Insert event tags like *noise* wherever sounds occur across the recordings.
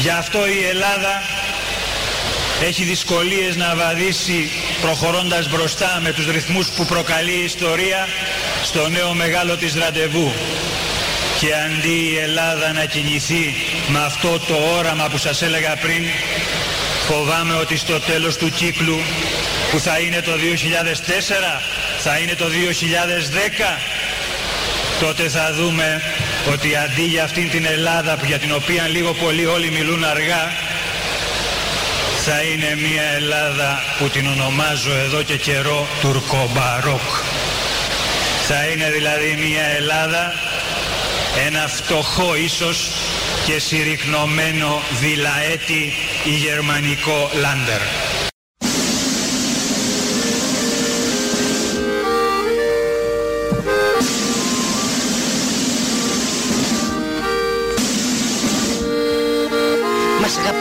Γι' αυτό η Ελλάδα έχει δυσκολίες να βαδίσει προχωρώντας μπροστά με τους ρυθμούς που προκαλεί η ιστορία στο νέο μεγάλο της ραντεβού. Και αντί η Ελλάδα να κινηθεί με αυτό το όραμα που σας έλεγα πριν, φοβάμαι ότι στο τέλος του κύκλου που θα είναι το 2004, θα είναι το 2010, τότε θα δούμε ότι αντί για αυτήν την Ελλάδα για την οποία λίγο πολύ όλοι μιλούν αργά, θα είναι μια Ελλάδα που την ονομάζω εδώ και καιρό τουρκομπαρόκ. Θα είναι δηλαδή μια Ελλάδα, ένα φτωχό ίσως και συρρυκνωμένο δηλαέτη ή γερμανικό λάντερ.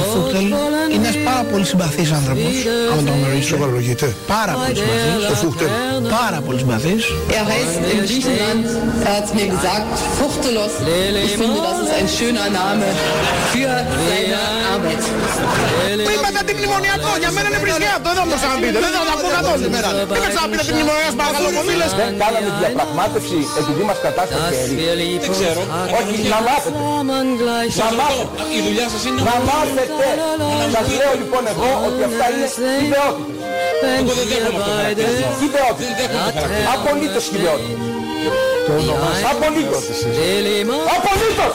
Ο Φούχτελ είναι ένας πάρα πολύ συμπαθής άνθρωπος, άμα τον γνωρίσω. Σοβαρολογείται. Πάρα πολύ συμπαθής. Ο Φούχτελ. Πάρα πολύ συμπαθής. Er heißt in Griechenland, er hat mir gesagt, Fuchtelos. Ich finde, das ist ein schöner Name für seine Arbeit. Που είπατε αντιμνημονιακό, για μένα είναι βρισκιάτο, δεν θα μου το ξαναπείτε, δεν θα τα πω καθόλου σήμερα. Δεν με ξαναπείτε αντιμνημονιακός, παρακαλώ πολύ, λες. Δεν κάναμε διαπραγμάτευση επειδή μας κατάστασε χέρι. Δεν ξέρω. Όχι, να μάθετε. Να μάθετε. Η δουλειά σας είναι Να μάθετε. Σας λέω λοιπόν εγώ ότι αυτά είναι χιδεότητες. Εγώ δεν δέχομαι αυτό το χαρακτηρισμό. Χιδεότητες. Δεν δέχομαι το χαρακτηρισμό. Απολύτως χιδεότητες. Απολύτως. Απολύτως.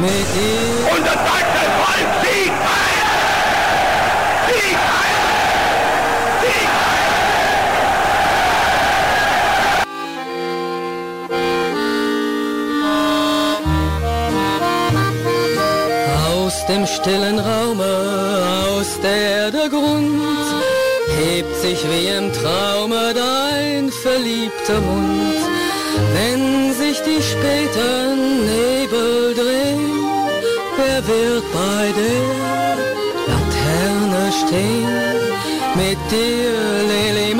Und das deutsche Volk siegt heil! Siegt heil! Siegt Aus dem stillen Raume, aus der der Grund hebt sich wie im Traume dein verliebter Mund. Wenn sich die späten Nebel drehen, wer wird bei der Laterne stehen? Mit dir, Lili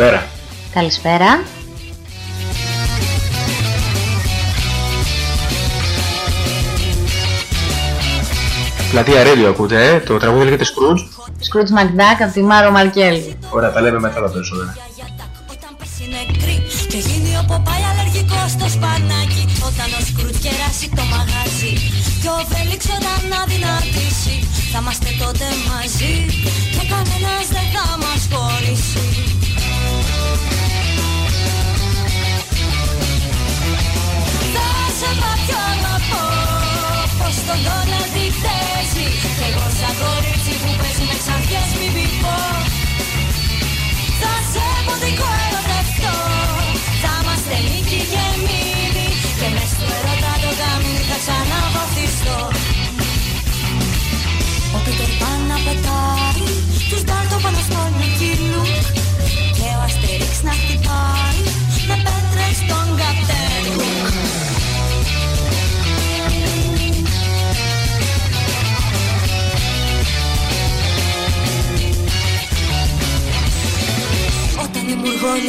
Καλησπέρα. Καλησπέρα. Πλατεία Radio ακούτε, ε; το τραγούδι λέγεται Scrooge. Σκρούτς Μακντάκ από τη Μάρο Μαρκέλη. Ωραία, τα λέμε μετά τα περισσότερα. Και γίνει ο Ποπάι αλλεργικό στο σπανάκι Όταν ο Σκρούτ κεράσει το μαγάζι Και ο Βέλιξ όταν αδυνατήσει Θα είμαστε τότε μαζί Και κανένας δεν θα μας χωρίσει σε κάποιον να πω Πως τον τη θέσει Κι εγώ σαν κορίτσι που παίζει με ξαφιές μη πει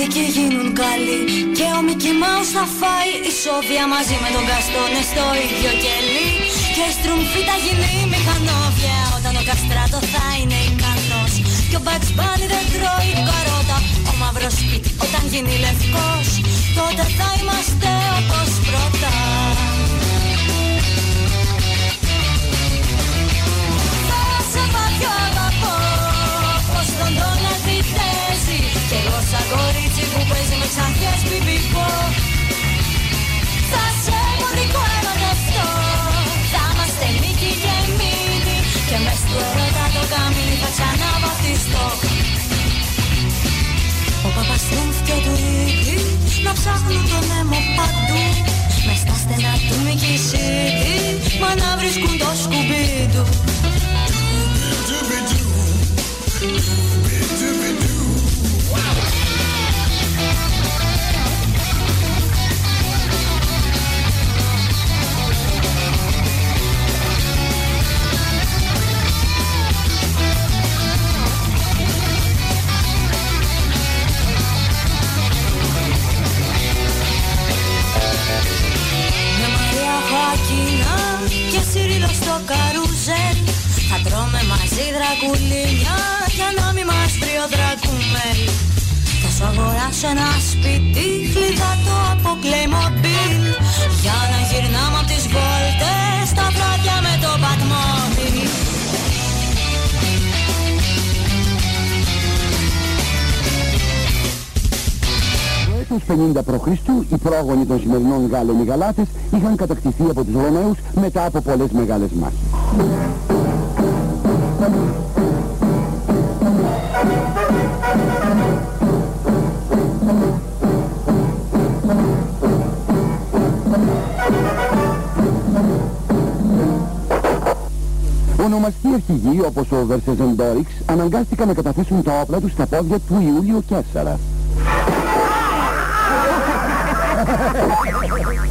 ειδικοί γίνουν καλοί. Και ο Μικη Μάους θα φάει ισόβια μαζί με τον Καστόνε στο ίδιο κελί. Και η στρουμφή θα γίνει μηχανόβια Όταν ο Καστράτο θα είναι ικανός. Και ο Bugs Bunny δεν τρώει καρότα. Ο μαύρος σπίτι όταν γίνει λευκός. Τότε θα είμαστε όπως πρώτα. Θα σε πιο αγαπώ. Πως τον Donald θέσει Κι εγώ σαν κορίτσι που παίζει με ξανθιές μπιμπιπό Θα σε μοντικό ερωτευτώ Θα είμαστε Μίκη και Μίνι Και μες του ερώτα το καμίνι θα ξαναβαφτιστώ Ο Παπαστρούμφ και του Ρίκη Να ψάχνουν τον έμο παντού Μες στα στενά του Μίκη City Μα να βρίσκουν το σκουμπί του Με μαζί δρακουλίνια για να μην μας βρει ο δρακούμελ Θα σου αγοράσω ένα σπίτι χλιδάτο από Playmobil Για να γυρνάμε απ' τις βόλτες τα βράδια με το Batmobile Το έτος 50 π.Χ. οι πρόγονοι των σημερινών Γάλλων οι Γαλάτες είχαν κατακτηθεί από τους Ρωμαίους μετά από πολλές μεγάλες μάχες. Ονομαστοί αρχηγοί όπως ο Βερσεζεντόριξ αναγκάστηκαν να καταθέσουν τα όπλα τους στα πόδια του Ιούλιο Κέσσαρα. *laughs*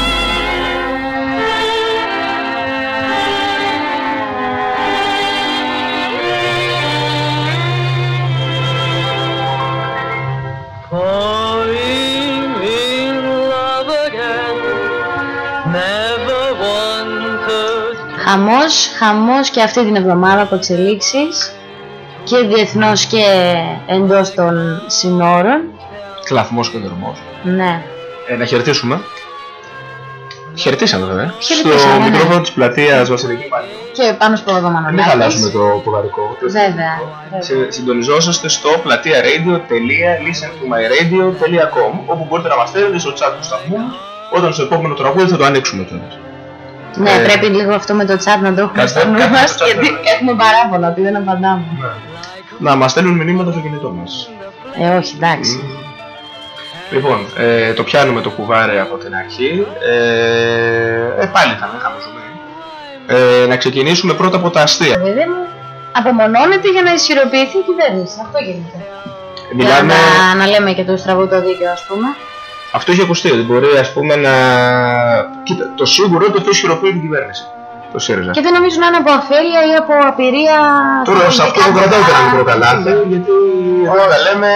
Χαμός, χαμός και αυτή την εβδομάδα από εξελίξεις και διεθνώς και εντός των συνόρων. Κλαθμός και δρομός. Ναι. Ε, να χαιρετήσουμε. Χαιρετήσαμε βέβαια. Χαιρετήσαμε, Στο ναι. μικρόφωνο της πλατείας Βασιλική Μαρίου. Και πάνω στο Μην Παπαδομανολάκης. χαλάσουμε το ποδαρικό. Βέβαια. βέβαια. Σε- Συντονιζόσαστε στο πλατεία radio.listentomyradio.com όπου μπορείτε να μας στέλνετε στο chat του σταθμού όταν στο επόμενο τραγούδι θα το ανοίξουμε κιόλας. Ναι, Ε, πρέπει λίγο αυτό με το chat να το έχουμε Κάτσε, στο νου κάτσε μας το chat, γιατί ναι. έχουμε παράπονα ότι δεν απαντάμε. Να μας στέλνουν μηνύματα στο κινητό μας. Ε, όχι, εντάξει. Λοιπόν, ε, το πιάνουμε το κουβάρι από την αρχή. Ε, ε, πάλι θα είναι χαμοζουμί. Ε, να ξεκινήσουμε πρώτα από τα αστεία. Παιδί μου, απομονώνεται για να ισχυροποιηθεί η κυβέρνηση. Αυτό γίνεται. Μιλάμε, Για να, να λέμε και το στραβό το δίκαιο, ας πούμε. Αυτό έχει ακουστεί, ότι μπορεί ας πούμε να... Κοίτα, το σίγουρο είναι ότι αυτό ισχυροποιεί την κυβέρνηση. Το ΣΥΡΙΖΑ. Και δεν νομίζω να είναι από αφέλεια ή από απειρία. Τώρα σε αυτό που κρατάω κανένα μικρό Ναι. καλάθι, γιατί εδώ τα λέμε,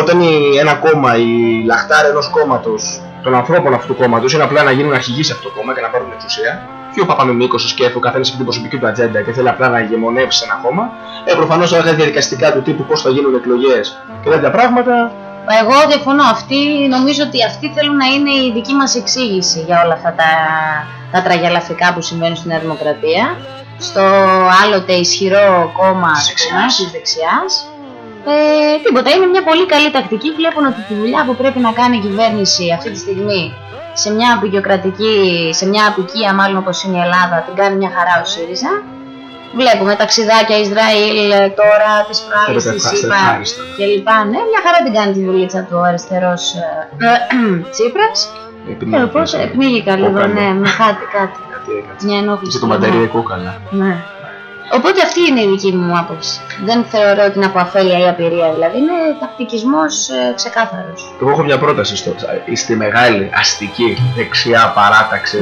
όταν η, ένα κόμμα, η λαχτάρα ενός κόμματος, των ανθρώπων αυτού του κόμματος, είναι απλά να γίνουν αρχηγοί σε αυτό το κόμμα και να πάρουν εξουσία, και ο Παπαμιμίκος σκέφτεται ο καθένας έχει την προσωπική του ατζέντα και θέλει απλά να ηγεμονεύσει σε ένα κόμμα, ε, προφανώς όλα τα διαδικαστικά του τύπου πώς θα γίνουν εκλογές και τέτοια πράγματα, Εγώ διαφωνώ. Αυτοί, νομίζω ότι αυτοί θέλουν να είναι η δική μας εξήγηση για όλα αυτά τα, τα τραγελαφικά που συμβαίνουν στην Νέα Δημοκρατία. Στο άλλοτε ισχυρό κόμμα Της δεξιάς. της δεξιάς. Ε, τίποτα. Είναι μια πολύ καλή τακτική. Βλέπουν ότι τη δουλειά που πρέπει να κάνει η κυβέρνηση αυτή τη στιγμή σε μια απεικιοκρατική, σε μια απικία μάλλον όπως είναι η Ελλάδα, την κάνει μια χαρά ο ΣΥΡΙΖΑ. Βλέπουμε ταξιδάκια Ισραήλ ε, τώρα, τις προάλλες Έπρεπε της ευχάριστα, ΣΥΠΑ ευχάριστα. και λοιπά. Ναι, μια χαρά την κάνει τη δουλίτσα του ο αριστερός ε, *clears throat* Τσίπρας. επειδή Και λοιπόν, ε, πνίγηκα λίγο, ναι, με κάτι, κάτι. κάτι έκατσε. Μια ενόχληση. Και το μπαταρία κόκαλα. Ναι. Οπότε αυτή είναι η δική μου άποψη. Δεν θεωρώ ότι είναι από αφέλεια ή απειρία, δηλαδή είναι τακτικισμός ε, ξεκάθαρος. Εγώ έχω μια πρόταση στο, στη μεγάλη αστική δεξιά παράταξη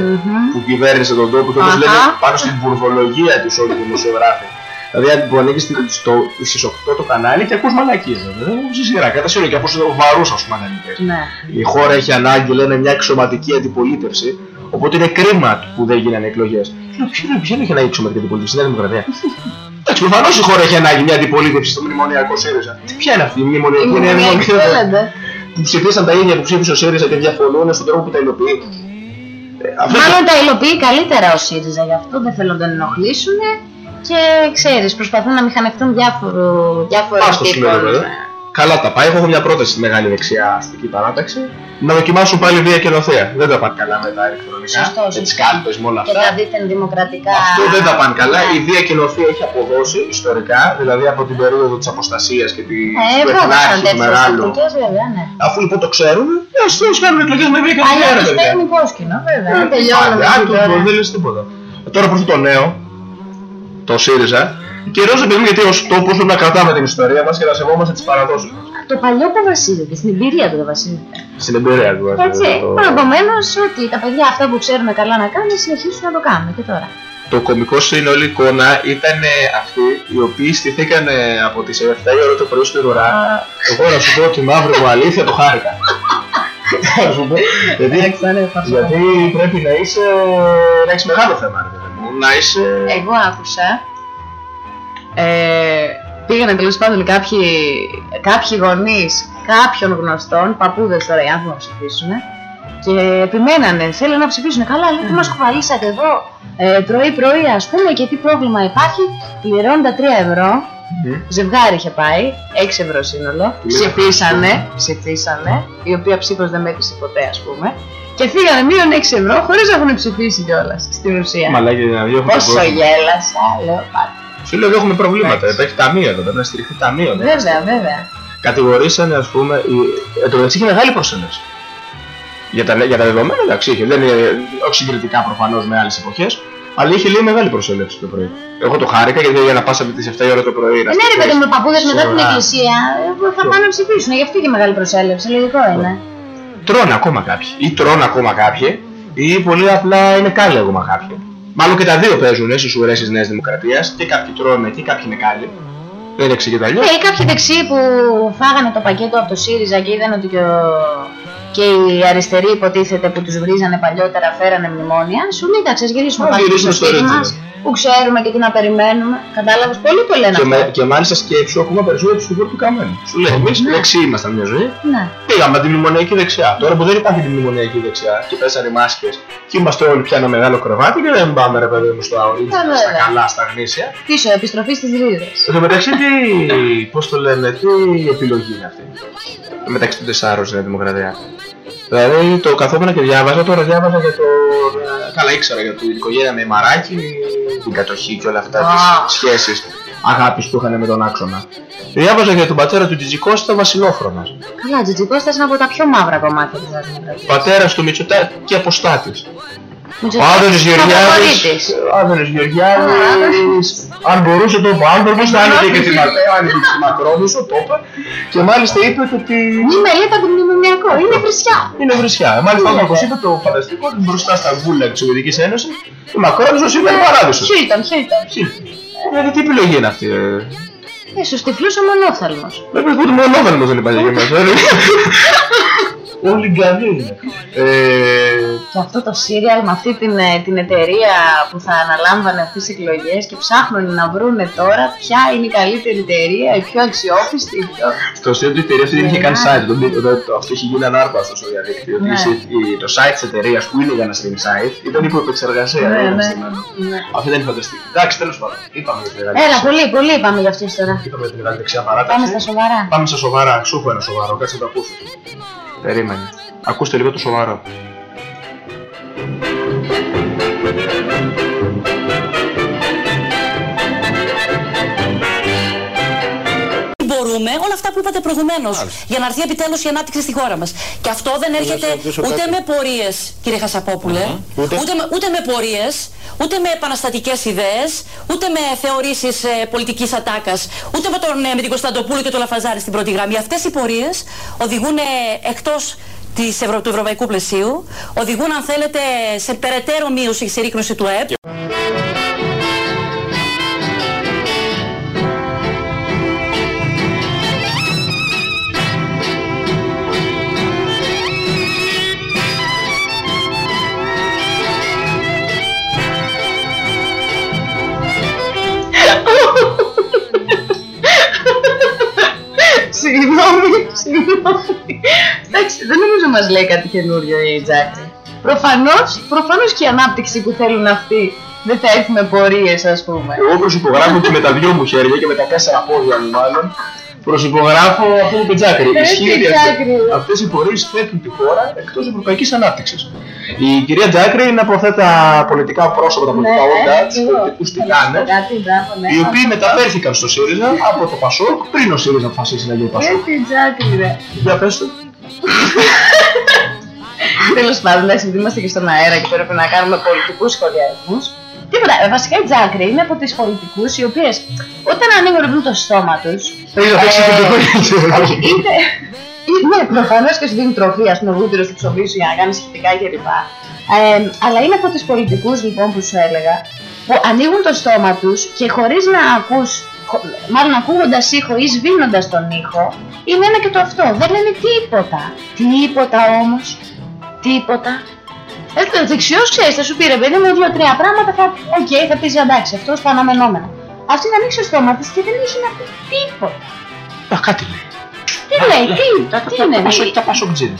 που κυβέρνησε τον τόπο και όπως Αχα. λένε πάνω στην βουρβολογία τους όλοι οι δημοσιογράφοι. Δηλαδή που ανοίγεις στη- στο, στις 8 το κανάλι και ακούς μαλακίες. Δηλαδή, όπως σειρά, κατά σύνολο και ακούς βαρούς ας πούμε αναλυτές. Ναι. Η χώρα έχει ανάγκη, λένε, μια εξωματική αντιπολίτευση. Οπότε είναι κρίμα που δεν γίνανε εκλογές. Ποιο έχει ανάγκη εξωματική αντιπολίτευση, στην Δημοκρατία. Εντάξει, προφανώς η χώρα έχει ανάγκη μια αντιπολίτευση στο μνημονιακό ΣΥΡΙΖΑ. Τι ποια είναι αυτή η μνημονιακή Οι Νέα μνημονιακοί Δημοκρατία. θέλετε. Που ψηφίσαν τα ίδια που ψήφισε ο ΣΥΡΙΖΑ και διαφωνούν στον τρόπο που τα υλοποιεί. Ε, αυτό Μάλλον τα υλοποιεί καλύτερα ο ΣΥΡΙΖΑ, γι' αυτό δεν θέλουν να τον ενοχλήσουν και ξέρεις, προσπαθούν να μηχανευτούν διάφορου, διάφορων Άστο σου λέω, τύπων. βέβαια. Καλά τα πάει. Εγώ έχω μια πρόταση στη μεγάλη δεξιά αστική παράταξη. Να δοκιμάσουν πάλι βία και νοθεία. Δεν τα πάνε καλά με τα ηλεκτρονικά. Σωστό, με τις σωστό. κάλπες, με όλα Και αυτά. τα δίθεν δημοκρατικά. Αυτό δεν τα πάνε καλά. Η βία και νοθεία έχει αποδώσει ιστορικά, δηλαδή από την περίοδο της αποστασίας και τη Ε, του πρότασαν Εθνάρχη του τέτοιες Μεγάλου. τακτικές, βέβαια, ναι. Αφού λοιπόν το ξέρουν, ας τους κάνουν εκλογές με βία και νοθεία. Αλλιώς ρε τους παιδιά. παίρνει υπόσκηνο, βέβαια. Ε, Δεν τελειώνουμε άντε, εκεί άντε, τώρα. Δεν λες τίποτα. Τώρα προς το νέο, το ΣΥΡΙΖΑ, καιρός επειδή γιατί ως τόπος πρέπει να κρατάμε την ιστορία μας και να σεβόμαστε τις παραδόσεις μας. Το παλιό που βασίζεται, στην εμπειρία του δεν βασίζεται. Στην εμπειρία του. ας Έτσι. πούμε, το- Επομένω, ότι τα παιδιά αυτά που ξέρουν καλά να κάνουν συνεχίσουν να το κάνουν και τώρα. Το κωμικό στην όλη εικόνα ήταν ε, αυτοί οι οποίοι στηθήκαν ε, από τις 7 η ώρα το πρωί στην ουρά. Εγώ να σου πω τη μαύρη μου αλήθεια το χάρηκα. Να σου πω, γιατί, γιατί πρέπει να είσαι, να έχεις μεγάλο θέμα, ρε παιδί μου, να είσαι... Εγώ άκουσα. Ε, πήγανε τέλος πάντων κάποιοι, κάποιοι γονείς κάποιων γνωστών, παππούδες τώρα οι άνθρωποι να ψηφίσουν, και επιμένανε, θέλουν να ψηφίσουν. Καλά, λέει, τι μας κουβαλήσατε εδώ; Ε, πρωί-πρωί, ας πούμε, και τι πρόβλημα υπάρχει. Πληρώνουν τα 3 ευρώ. Ζευγάρι είχε πάει, 6 ευρώ σύνολο. Ψηφίσανε, ψηφίσανε, η οποία ψήφος δεν μέτρησε ποτέ, ας πούμε. Και φύγανε μείον 6 ευρώ χωρίς να έχουν ψηφίσει κιόλας στην ουσία. Μαλάκι, δηλαδή έχουμε Πόσο πρόβλημα. γέλασα, λέω πάτε. Σου λέω ότι έχουμε προβλήματα. Υπάρχει ταμείο εδώ, πρέπει να στηριχθεί ταμείο. ναι. Βέβαια, βέβαια. Κατηγορήσανε, ας πούμε, η- εν τω μεταξύ είχε μεγάλη προσέλευση. Για τα, για τα δεδομένα, εντάξει, είχε. Δεν είναι, όχι συγκριτικά προφανώς με άλλες εποχές, αλλά είχε λίγο μεγάλη προσέλευση το πρωί. Εγώ το χάρηκα γιατί για να πας από τις 7 η ώρα το πρωί. να Ε, Ναι, ρε στηθείς παιδί μου, οι παππούδες μετά την σοβαρά. εκκλησία ε, θα πάνε να ψηφίσουν. Γι' αυτό και μεγάλη προσέλευση. Λογικό είναι. Τρώνε ακόμα κάποιοι. Ή τρώνε ακόμα κάποιοι, ή πολύ απλά είναι κάλλοι ακόμα κάποιοι. Μάλλον και τα δύο παίζουν στι ουρές της Νέας Δημοκρατίας. Και κάποιοι τρώνε και κάποιοι είναι κάλλοι. Δεν εξηγείται αλλιώς. Ε, ή κάποιοι δεξιοί που φάγανε το πακέτο από το ΣΥΡΙΖΑ και είδαν ότι και, ο... και οι αριστεροί υποτίθεται που τους βρίζανε παλιότερα φέρανε μνημόνια. Σου λέει, θα γυρίσουμε Α, πάλι στο γυρίσουμε στο σπίτι original. Μας, που ξέρουμε και τι να περιμένουμε. Κατάλαβες, πολλοί το λένε Και, αυτό. με, και μάλιστα σκέψου ακόμα περισσότερο τους του καμένου. Σου λέει, εμείς Ναι. δεξιοί ήμασταν μια ζωή. Ναι. Πήγαμε τη μνημονιακή δεξιά. Τώρα που δεν υπάρχει τη μνημονιακή δεξιά και πέσανε οι μάσκες και είμαστε όλοι πια ένα μεγάλο κρεβάτι και δεν πάμε ρε παιδί μου στα, Ε, στα βέβαια. καλά, στα γνήσια. Πίσω, επιστροφή στις ρίζες. Εν τω μεταξύ, τι, πώς το λένε, τι επιλογή είναι αυτή; Μεταξύ των τεσσάρων στην Δημοκρατία. Δηλαδή το καθόμουν και διάβαζα, τώρα διάβαζα για το. Καλά, ήξερα για την οικογένεια με μαράκι, την κατοχή και όλα αυτά, Α. τις σχέσεις αγάπης που είχαν με τον άξονα. Διάβαζα για τον πατέρα του Τζιτζικώστα Βασιλόφρονας. Καλά, Τζιτζικώστας είναι από τα πιο μαύρα κομμάτια της Δημοκρατίας. Πατέρας του Μητσοτάκη και αποστάτης. Ο Μητσοτάκης, Άδωνης Γεωργιάδης, φαβορίτης. ο Άδωνης Γεωργιάδης, αν μπορούσε το είπε ο άνθρωπος, θα άνοιγε και τη Μα- άνοιγε και τη Μακρόνισο, το είπε, και μάλιστα είπε ότι Μη μελέτα του μνημονιακό, είναι φρυσιά. είναι βρισιά. Μάλιστα ο άνθρωπος είπε το φανταστικό ότι μπροστά στα γούλα της Σοβιετικής Ένωσης, η Μακρόνισος ήταν παράδεισος. Χίλτον, Χίλτον. Δηλαδή τι επιλογή είναι αυτή, ε; Ε, στους τυφλούς ο μονόφθαλμος. Πρέπει να πω ότι μόνο όφελος δεν υπάρχει για μέσα. *laughs* ε. Όλοι γκανοί είναι. Ε, Και αυτό το σύριαλ με αυτή την, ε, την εταιρεία που θα αναλάμβανε αυτές τις εκλογές και ψάχνουν να βρούνε τώρα ποια είναι η καλύτερη εταιρεία, η πιο αξιόπιστη, η πιο... Στο αστείο του η εταιρεία αυτή δεν είχε καν site. Το, το, το, αυτό είχε γίνει ανάρπαστος στο διαδίκτυο. ότι Ναι. η- η- το site της εταιρείας που είναι για να stream site ήταν υπό επεξεργασία. Ναι, δεν ήταν ναι. στημένο. Ναι. Αυτό δεν είναι φανταστικό. Εντάξει, τέλος πάντων. Είπαμε για τη μεγάλη Έλα, δεξιά. πολύ, πολύ είπαμε για αυτές τώρα. Είπαμε για τη μεγάλη δεξιά παράταξη. Πάμε στα σοβαρά. Πάμε στα σοβαρά. Σου έχω ένα σοβαρό. Κάτσε να το ακούσω. Περίμενε. Ακούστε λίγο το σοβαρό. Μπορούμε κάνουμε όλα αυτά που είπατε προηγουμένως. Για να έρθει επιτέλους η ανάπτυξη στη χώρα μας. Και αυτό δεν έρχεται να ρωτήσω ούτε κάτι. με πορείες, κύριε Χασαπόπουλε, Ούτε. ούτε, με, ούτε με πορείες, ούτε με επαναστατικές ιδέες, ούτε με θεωρήσεις ε, πολιτικής ατάκας, ούτε με, τον, ε, με την Κωνσταντοπούλου και τον Λαφαζάρη στην πρώτη γραμμή. Αυτές οι πορείες οδηγούν εκτός της Ευρω... του ευρωπαϊκού πλαισίου, οδηγούν αν θέλετε σε περαιτέρω μείωση και συρρήκνωση του ΕΠ. Εντάξει, δεν νομίζω μας λέει κάτι καινούριο η Τζάκη. Προφανώς, προφανώς και η ανάπτυξη που θέλουν αυτοί δεν θα έρθει με πορείες ας πούμε. Εγώ προσυπογράφω και με τα δυο μου χέρια και με τα τέσσερα πόδια μου μάλλον. Προσυπογράφω αυτό που είπε Τζάκρη. Ναι, Ισχύει τι ότι Τζάκρη. αυτές οι πορείε θέτουν τη χώρα εκτός ευρωπαϊκής ανάπτυξης. Η κυρία Τζάκρη είναι από αυτά τα πολιτικά πρόσωπα, τα πολιτικά Ναι, όντα, του εγώ. πολιτικού τιτάνε, Κάτι, μπράβο, ναι. οι οποίοι μεταφέρθηκαν στο ΣΥΡΙΖΑ από το ΠΑΣΟΚ πριν ο ΣΥΡΙΖΑ αποφασίσει να γίνει ΠΑΣΟΚ. Έτσι Τζάκη ρε. Για πες το. Τέλος πάντων, εντάξει, επειδή είμαστε και στον αέρα και πρέπει να κάνουμε πολιτικούς σχολιασμούς. Τίποτα. ε, Βασικά η Τζάκρη είναι από τις πολιτικού οι οποίες όταν ανοίγουν το στόμα τους. Έχει να παίξει και το όχι, είτε. Ναι, προφανώς και σου δίνουν τροφή, ας πούμε, βούτυρο στο ψωμί σου για να κάνεις σχετικά κλπ. Ε, αλλά είναι από του πολιτικού λοιπόν που σου έλεγα που ανοίγουν το στόμα τους και χωρίς να ακούς, μάλλον ακούγοντας ήχο ή σβήνοντας τον ήχο, είναι ένα και το αυτό. Δεν λένε τίποτα. Τίποτα όμως. Τίποτα. Ε, το δεξιός ξέρεις, θα σου πει ρε παιδί μου δύο-τρία πράγματα. Θα, οκ, θα πεις εντάξει, αυτός στα αναμενόμενα. Αυτή να ανοίξει το στόμα της και δεν έχει να πει τίποτα. Α, κάτι λέει. Τι λέει, τι, τι είναι, Πασόκ- Τα πασοκτζίνη.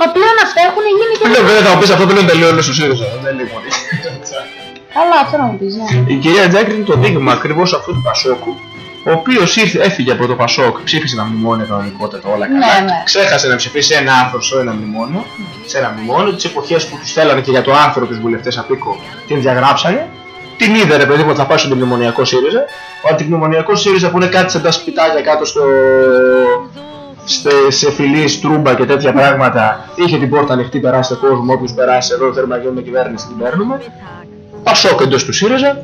Μα πλέον αυτά έχουν γίνει και. Λέω βέβαια θα μου πεις αυτό δεν είναι τελείω στο ΣΥΡΙΖΑ. Δεν λέει μόνο. Καλά, αυτό να μου πεις, ναι. Η κυρία Τζάκρη είναι το δείγμα ακριβώς αυτού του Πασόκου, ο οποίος έφυγε από το Πασόκ, ψήφισε ένα μνημόνιο κανονικότατα όλα καλά. Ναι, ναι. Ξέχασε να ψηφίσει ένα άρθρο σε ένα μνημόνιο, σε ένα μνημόνιο, τι εποχέ που τους θέλανε και για το άρθρο τους βουλευτές απίκο την διαγράψανε. Την είδε ρε παιδί μου ότι θα πάει στον μνημονιακό ΣΥΡΙΖΑ. Ο αντιμνημονιακό ΣΥΡΙΖΑ που είναι κάτι σαν τα σπιτάκια κάτω στο. Σε, σε φιλής, στρούμπα και τέτοια πράγματα, είχε την πόρτα ανοιχτή, περάστε κόσμο, όποιος περάσει εδώ, θέλουμε να γίνουμε κυβέρνηση, την παίρνουμε. Πασόκ εντός του ΣΥΡΙΖΑ.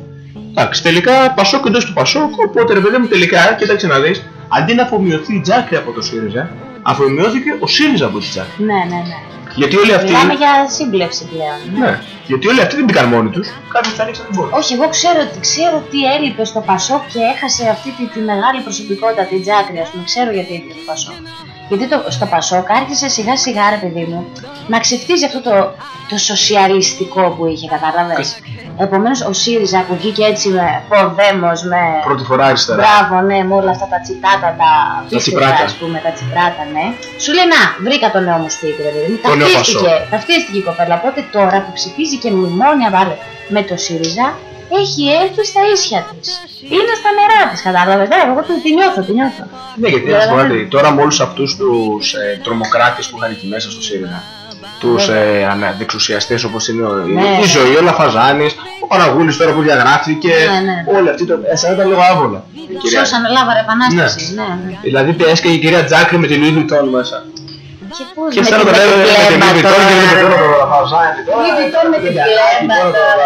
Εντάξει, τελικά Πασόκ εντός του Πασόκ. Οπότε ρε παιδί μου, τελικά, κοίταξε να δεις, αντί να αφομοιωθεί η Τζάκρη από το ΣΥΡΙΖΑ, αφομοιώθηκε ο ΣΥΡΙΖΑ από τη Τζάκρη. Ναι, ναι, ναι. Γιατί όλοι αυτοί. Μιλάμε για σύμπλευση πλέον. Ναι, γιατί όλοι αυτοί δεν μπήκαν μόνοι τους. Κάποιος του άνοιξε την πόρτα. Όχι, εγώ ξέρω, ότι- ξέρω τι έλειπε στο Πασόκ και έχασε αυτή τη, τη μεγάλη προσωπικότητα, την Τζάκρη, ας πούμε. Ξέρω γιατί έλειπε το Πασόκ. Γιατί το, στο Πασόκ άρχισε σιγά σιγά, ρε παιδί μου, να ξεφτίζει αυτό το, το σοσιαλιστικό που είχε, κατάλαβες; Επομένως, ο ΣΥΡΙΖΑ που βγήκε έτσι με ποδέμος, με. Πρώτη φορά αριστερά. Μπράβο, ναι, με όλα αυτά τα τσιτάτα, τα πίστευτα, τσιπράτα. ας πούμε, τα τσιπράτα, ναι. Σου λέει, να, βρήκα το νέο μου σπίτι, ρε παιδί μου. Το νέο Ταυτίστηκε, Πασόκ. ταυτίστηκε η κοπέλα. Οπότε τώρα που ψηφίζει και μνημόνια, βάλε, με το ΣΥΡΙΖΑ, έχει έρθει στα ίσια της. Είναι στα νερά της, κατάλαβες. Ναι, εγώ τη, τη νιώθω, τη νιώθω. Ναι, γιατί να σου πω κάτι, τώρα με όλους αυτούς τους ε, τρομοκράτες που είχαν εκεί μέσα στο ΣΥΡΙΖΑ, τους ε, αναδεξουσιαστέ όπως είναι ο, Ναι. η ζωή, ο Λαφαζάνης, ο Παραγούλη τώρα που διαγράφηκε, Ναι, ναι. όλοι αυτοί, το, εσένα ήταν λίγο άβολα. Κυρία. Σώσανε λάβαρα επανάσταση. Ναι, ναι. Δηλαδή έσκαγε η κυρία Τζάκρη με τη Louis Vuitton μέσα. Και πώς Και με σαν να την- το με λέμε την με τη κλέμα Louis Vuitton και με τώρα. το Λαφαζάνη. Louis Vuitton με την κλέμα τώρα.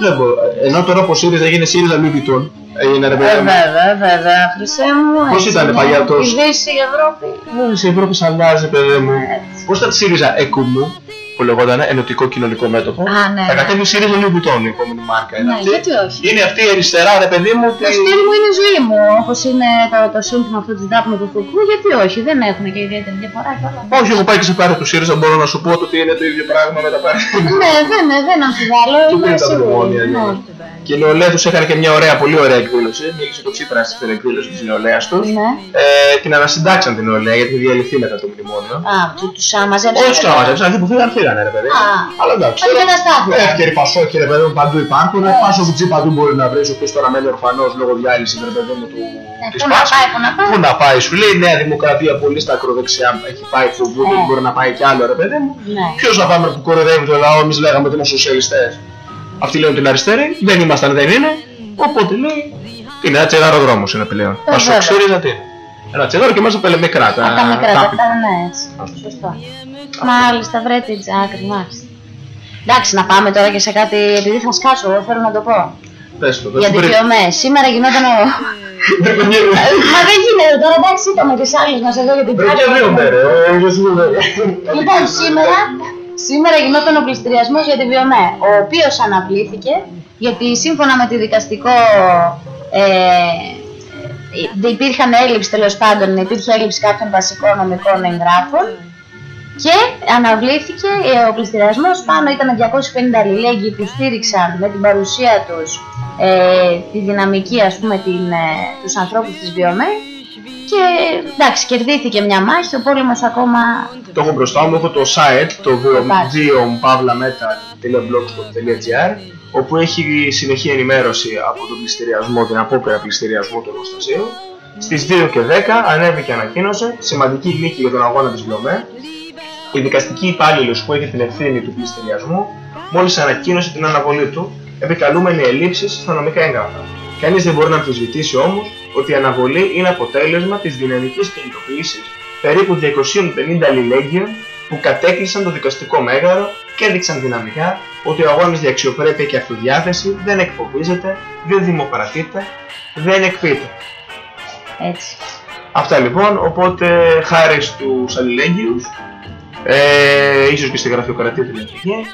Βλέπω, ενώ τώρα από ΣΥΡΙΖΑ έγινε ΣΥΡΙΖΑ Louis Vuitton. Έγινε ρε Ε, παιδί μου. Βέβαια, βέβαια, χρυσέ μου. Πώς έτσι ήτανε είναι. παλιά τόσο; Η Δύση, η Ευρώπη. Όλη η Ευρώπη αλλάζει, παιδί μου. Πώς ήταν ΣΥΡΙΖΑ ΕΚΟΜΟΥ, που λεγόταν Ενωτικό Κοινωνικό Μέτωπο. Α, ναι. Θα κατέβει η ΣΥΡΙΖΑ Louis Vuitton, η επόμενη μάρκα. Είναι Ναι, αυτή. γιατί όχι. Είναι αυτή η αριστερά, ρε παιδί μου. Το στήρι μου είναι η ζωή μου, όπως είναι το, το σύνθημα αυτό της Δάπνου του Φουκού, γιατί όχι, δεν έχουν και ιδιαίτερη διαφορά και όλα. Όχι, έχω πάει και σε πάρει του ΣΥΡΙΖΑ, μπορώ να σου πω ότι είναι το ίδιο πράγμα με τα πάρει. ναι, δεν, δεν αμφιβάλλω, Του είμαι πριν τα σίγουρη. μνημόνια, Ναι. ναι. Και η νεολαία τους έκανε και μια ωραία, πολύ ωραία εκδήλωση. Μίλησε το Τσίπρα στην εκδήλωση της νεολαίας τους. Ναι. Ε, την ανασυντάξαν την νεολαία γιατί διαλυθεί μετά το μνημόνιο. Α, του, τους αμαζέψαν. Όχι τους αμαζέψαν, αυτοί που φύγαν, φύγανε, ρε παιδί. Α, Αλλά εντάξει. αντικαταστάθηκαν. Εύκαιροι πασόκοι, ρε παιδί μου, παντού υπάρχουν. Πάσο κουτζί παντού μπορεί να βρεις, ο οποίος τώρα μένει ορφανός λόγω διάλυσης, ρε παιδί μου, του. της Πού να Πάσχας. πάει, πού να πάει; Πού να πάει, σου λέει η Νέα Δημοκρατία πολύ στα ακροδεξιά έχει πάει φοβούνται ότι μπορεί να πάει κι άλλο, ρε παιδί μου. Ναι. Ποιος να πάμε που κοροϊδεύει το λαό, εμείς λέγαμε ότι είμαστε σοσιαλιστές. Αυτοί λένε την αριστερή, δεν ήμασταν, δεν είναι. Οπότε λέει, Είναι ένα τσιγαροδρόμο είναι πλέον. Ε, Μα σου βέβαια. ξύριζα τι. Ένα τσιγάρο και μέσα πέλε μικρά. Τα, Από τα μικρά, τα- τα, τα, ναι, έτσι. Σωστό. Μάλιστα, βρέτε η τζάκρη, μάλιστα. Εντάξει, να πάμε τώρα και σε κάτι, επειδή θα σκάσω, εγώ θέλω να το πω. Πες το, πες Για το την πριν. Πιωμέ. Σήμερα γινόταν ο. Δεν το γίνεται. Μα δεν γίνεται τώρα, εντάξει, είπαμε τις άλλες μας εδώ για την Ρε και δύο μέρες, ε, δεν σου λέω. Λοιπόν, σήμερα, σήμερα γινόταν ο πληστηριασμός για τη Βιομέ, ο οποίος αναβλήθηκε γιατί σύμφωνα με τη δικαστικό. Ε, ε, υπήρχαν έλλειψη τέλος πάντων, υπήρχε έλλειψη κάποιων βασικών νομικών εγγράφων και αναβλήθηκε ε, ο πληστηριασμός. Πάνω ήταν 250 αλληλέγγυοι που στήριξαν με την παρουσία τους ε, τη δυναμική, ας πούμε, την, ε, τους ανθρώπους της Βιομέ και εντάξει, κερδίθηκε μια μάχη, ο πόλεμος ακόμα Το έχω μπροστά μου, έχω το site, το viom.blogspot.gr όπου έχει συνεχή ενημέρωση από τον πληστηριασμό, την απόπειρα πληστηριασμού του εργοστασίου. Στις 2 και 10 ανέβηκε και ανακοίνωσε σημαντική νίκη για τον αγώνα της Βιομέ. Η δικαστική υπάλληλος που έχει την ευθύνη του πληστηριασμού μόλις ανακοίνωσε την αναβολή του επικαλούμενη ελλείψεις στα νομικά έγγραφα. Κανείς δεν μπορεί να αμφισβητήσει όμως ότι η αναβολή είναι αποτέλεσμα της δυναμικής κινητοποίησης περίπου 250 αλληλέγγυων που κατέκλυσαν το δικαστικό μέγαρο και έδειξαν δυναμικά ότι ο αγώνας για αξιοπρέπεια και αυτοδιάθεση δεν εκφοβίζεται, δεν δημοκρατείται, δεν εκπείται. έτσι. Αυτά λοιπόν, οπότε χάρη στους αλληλέγγυους, ε, ίσως και στη γραφειοκρατία την εθνική,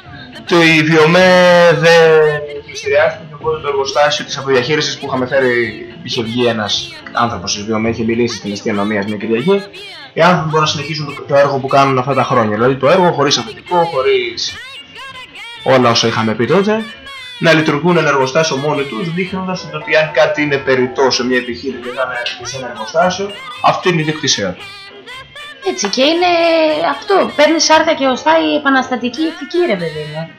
το η Βιομέ δεν πληστηριάστηκε, οπότε το εργοστάσιο της αυτοδιαχείρισης που είχαμε φέρει, είχε βγει ένας άνθρωπος της Βιομέ, είχε μιλήσει στην αστυνομία μια Κυριακή, οι άνθρωποι μπορούν να συνεχίσουν το, το έργο που κάνουν αυτά τα χρόνια. Δηλαδή το έργο χωρίς αφεντικό, χωρίς όλα όσα είχαμε πει τότε, να λειτουργούν ένα εργοστάσιο μόνοι τους, δείχνοντας ότι αν κάτι είναι περιττό σε μια επιχείρηση και θα είναι σε ένα εργοστάσιο, αυτή είναι η ιδιοκτησία του. Έτσι και είναι αυτό. Παίρνεις σάρκα και οστά η επαναστατική ηθική, ρε παιδί μου.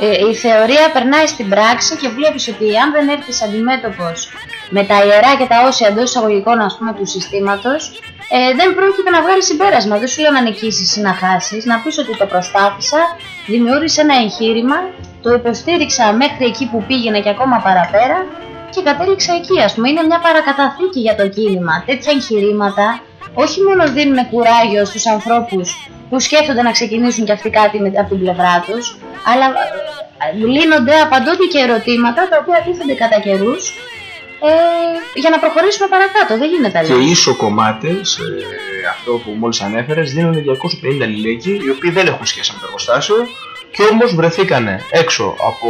Ε, η θεωρία περνάει στην πράξη και βλέπεις ότι αν δεν έρθεις αντιμέτωπος με τα ιερά και τα όσια εντός εισαγωγικών ας πούμε του συστήματος ε, δεν πρόκειται να βγάλεις συμπέρασμα. Δεν σου λέω να νικήσεις ή να χάσεις, να πεις ότι το προσπάθησα, δημιούργησα ένα εγχείρημα, το υποστήριξα μέχρι εκεί που πήγαινε και ακόμα παραπέρα και κατέληξα εκεί ας πούμε. Είναι μια παρακαταθήκη για το κίνημα. Τέτοια εγχειρήματα όχι μόνο δίνουν κουράγιο στους ανθρώπους που σκέφτονται να ξεκινήσουν και αυτοί κάτι με, από την πλευρά τους, αλλά ε, λύνονται, απαντώνται και ερωτήματα τα οποία τίθενται κατά καιρούς ε, για να προχωρήσουμε παρακάτω. Δεν γίνεται Και αλλιώς. ίσο κομμάτι σε αυτό που μόλις ανέφερες δίνουν 250 αλληλέγγυοι οι οποίοι δεν έχουν σχέση με το εργοστάσιο και όμως βρεθήκανε έξω από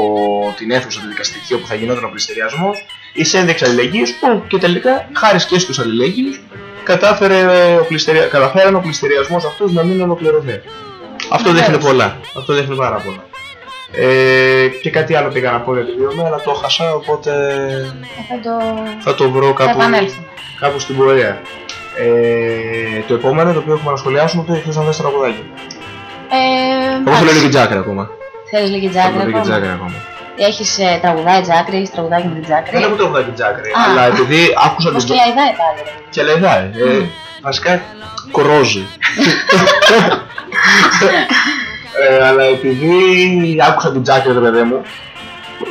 την αίθουσα του δικαστική όπου θα γινόταν ο πληστηριασμός εις ένδειξη αλληλεγγύης που και τελικά χάρη και στους αλληλέγγυους κατάφερε ο πληστηρια... καταφέραν ο πληστηριασμός αυτός να μην ολοκληρωθεί. Αυτό Βεβαίως. δείχνει πολλά. Αυτό δείχνει πάρα πολλά. Ε, και κάτι άλλο πήγα να πω για τη βιομέ, αλλά το χάσα, οπότε Θα το, θα το βρω θα κάπου, επανέλθω. κάπου στην πορεία. Ε, το επόμενο το οποίο έχουμε να σχολιάσουμε το έχει σαν δεύτερο τραγουδάκι. Ε, Εγώ θέλω λίγη τζάκρα ακόμα. Θέλεις λίγη Θέλω τζάκρη λίγη ακόμα; τζάκρα ακόμα. Έχεις ε, τραγουδάει τζάκρη, έχεις τραγουδάκι με την τζάκρη. Δεν έχω τραγουδάκι τζάκρη, Α. αλλά επειδή άκουσα Πως την. και λαϊδάει πάλι. ρε. Και λαϊδάει. Ε, βασικά κορόζει. *laughs* ε, αλλά επειδή άκουσα την τζάκρη, ρε παιδί μου.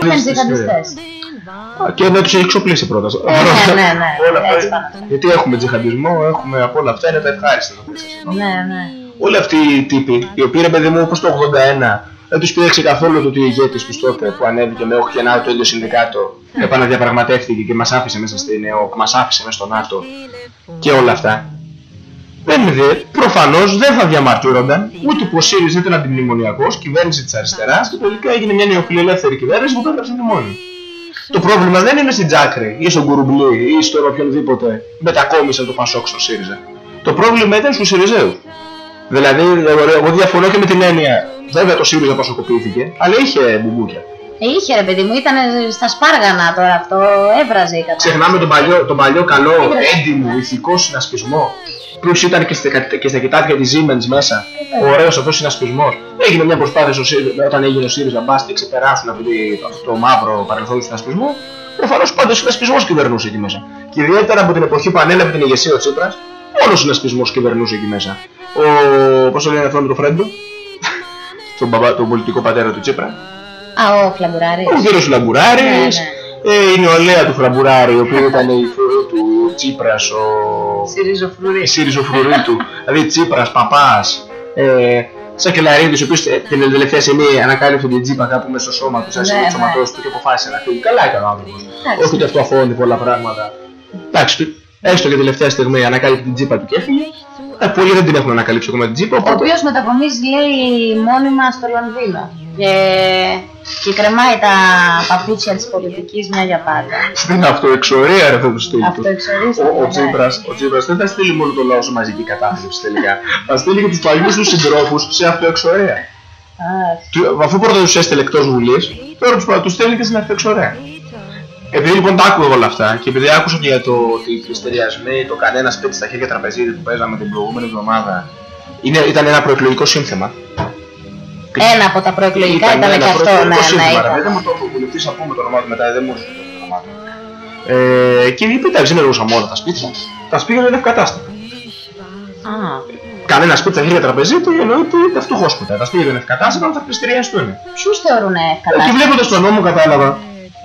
Είναι τζιχαντιστές. Και να του έχει εξοπλίσει πρώτα. Ε, ναι, ναι, ναι. Όλα αυτά- Έτσι πάνε. Γιατί έχουμε τζιχαντισμό, έχουμε από όλα αυτά, είναι τα ευχάριστα. να πεις. Ναι, ναι. Όλοι αυτοί οι τύποι, οι οποίοι ρε παιδί μου όπως το 81 δεν τους πήρεξε καθόλου το ότι ο ηγέτης τους τότε που ανέβηκε με όχι και να το ίδιο συνδικάτο επαναδιαπραγματεύτηκε και μας άφησε μέσα στην ΕΟΚ, μας άφησε μέσα στο ΝΑΤΟ και όλα αυτά. Δεν δε, προφανώς δεν θα διαμαρτύρονταν ούτε που ο ΣΥΡΙΖΑ ήταν αντιμνημονιακός, κυβέρνηση της αριστεράς και τελικά έγινε μια νεοφιλελεύθερη κυβέρνηση που πέταξε μνημόνιο. Το πρόβλημα δεν είναι στην Τζάκρη ή στον Κουρουμπλή ή στον οποιονδήποτε μετακόμισε το Πασόκ στο ΣΥΡΙΖΑ. Το πρόβλημα ήταν στους ΣΥΡΙΖΑΙΟΥς. Δηλαδή, εγώ διαφωνώ και με την έννοια. Βέβαια το ΣΥΡΙΖΑ πασοκοπήθηκε, αλλά είχε μπουμπούκια. Ε, είχε ρε παιδί μου, ήταν στα σπάργανα τώρα αυτό, έβραζε η κατάσταση. Ξεχνάμε τον παλιό, τον παλιό καλό, έντιμο, ηθικό συνασπισμό. Ποιος ήταν και στα, και στα κοιτάτια της Siemens μέσα; Ο ωραίος αυτός συνασπισμός. Έγινε μια προσπάθεια στο ΣΥΡΙΖΑ, όταν έγινε ο ΣΥΡΙΖΑ μπας και ξεπεράσουν αυτή, αυτό το μαύρο παρελθόν του συνασπισμού. Προφανώς πάντα ο συνασπισμός κυβερνούσε εκεί μέσα. Και ιδιαίτερα από την εποχή που ανέλαβε την ηγεσία ο Τσίπρας, μόνο ο συνασπισμός κυβερνούσε εκεί μέσα. Ο, πώς το λένε αυτό με τον Φρέντο, τον, μπαμπά, τον πολιτικό πατέρα του Τσίπρα. Α, ο Φλαμπουράρης. Ο κύριος Λαμπουράρης, Ναι, ναι. Ε, η νεολαία του Φραμπουράρη, η οποία ήταν η φρουρή του Τσίπρας, ο... Συριζοφρουρή. η σύριζοφρουρή του. δηλαδή Τσίπρας, Παπάς, ε, Σακελαρίδης, ο οποίος ε, την τελευταία στιγμή ανακάλυψε την τσίπα κάπου μέσα στο σώμα του, σαν Ναι, ναι, ναι. σωματός του και αποφάσισε να φύγει. Καλά έκανε ο άνθρωπος. Εντάξει. Όχι ότι αυτό αφώνει πολλά πράγματα. Εντάξει, του- έστω και τελευταία στιγμή ανακάλυψε την τσίπα του και έφυγε. Ε, πολλοί δεν την έχουν ανακαλύψει ακόμα την τσίπα, Ο οπότε οποίος μετακομίζει, λέει, μόνιμα στο Λονδίνο. Και, και κρεμάει τα παπούτσια της πολιτικής μια για πάντα. στην αυτοεξορία ρε θα του στείλει. του. Αυτοεξορίστηκε, Ο, ο, ναι. Τσίπρας, ο Τσίπρας δεν θα στείλει μόνο το λαό σε μαζική κατάθλιψη τελικά. θα στείλει και τους παλιούς τους συντρόφους σε αυτοεξορία. Του- Αφού πρώτα τους έστειλε εκτός Βουλής, τώρα τους, τους στέλνει και στην αυτοεξορία. Επειδή λοιπόν τα άκουγα όλα αυτά και επειδή άκουσα και για το ότι οι πληστηριασμοί, το κανένας σπίτι στα χέρια τραπεζίδι που παίζαμε την προηγούμενη εβδομάδα, είναι, ήταν ένα προεκλογικό σύνθεμα. Ένα από τα προεκλογικά ήταν, ένα και αυτό, προεκλογικό ναι, ναι, σύνθημα, ρε ήταν. παιδί μου, το βουλευτής να πούμε το όνομά του μετά, δεν μου έρχεται το όνομά του. Ε, και είπε εντάξει, δεν εννοούσαμε όλα τα σπίτια. Τα σπίτια είναι ευκατάστατα. Α, Κανένα σπίτι στα χέρια τραπεζίτη εννοείται είναι φτωχός σπίτι. Τα σπίτια είναι ευκατάστατα, αλλά τα πληστηριαστούν. ποιους θεωρούν Και κατάσταση; βλέποντα τον νόμο κατάλαβα.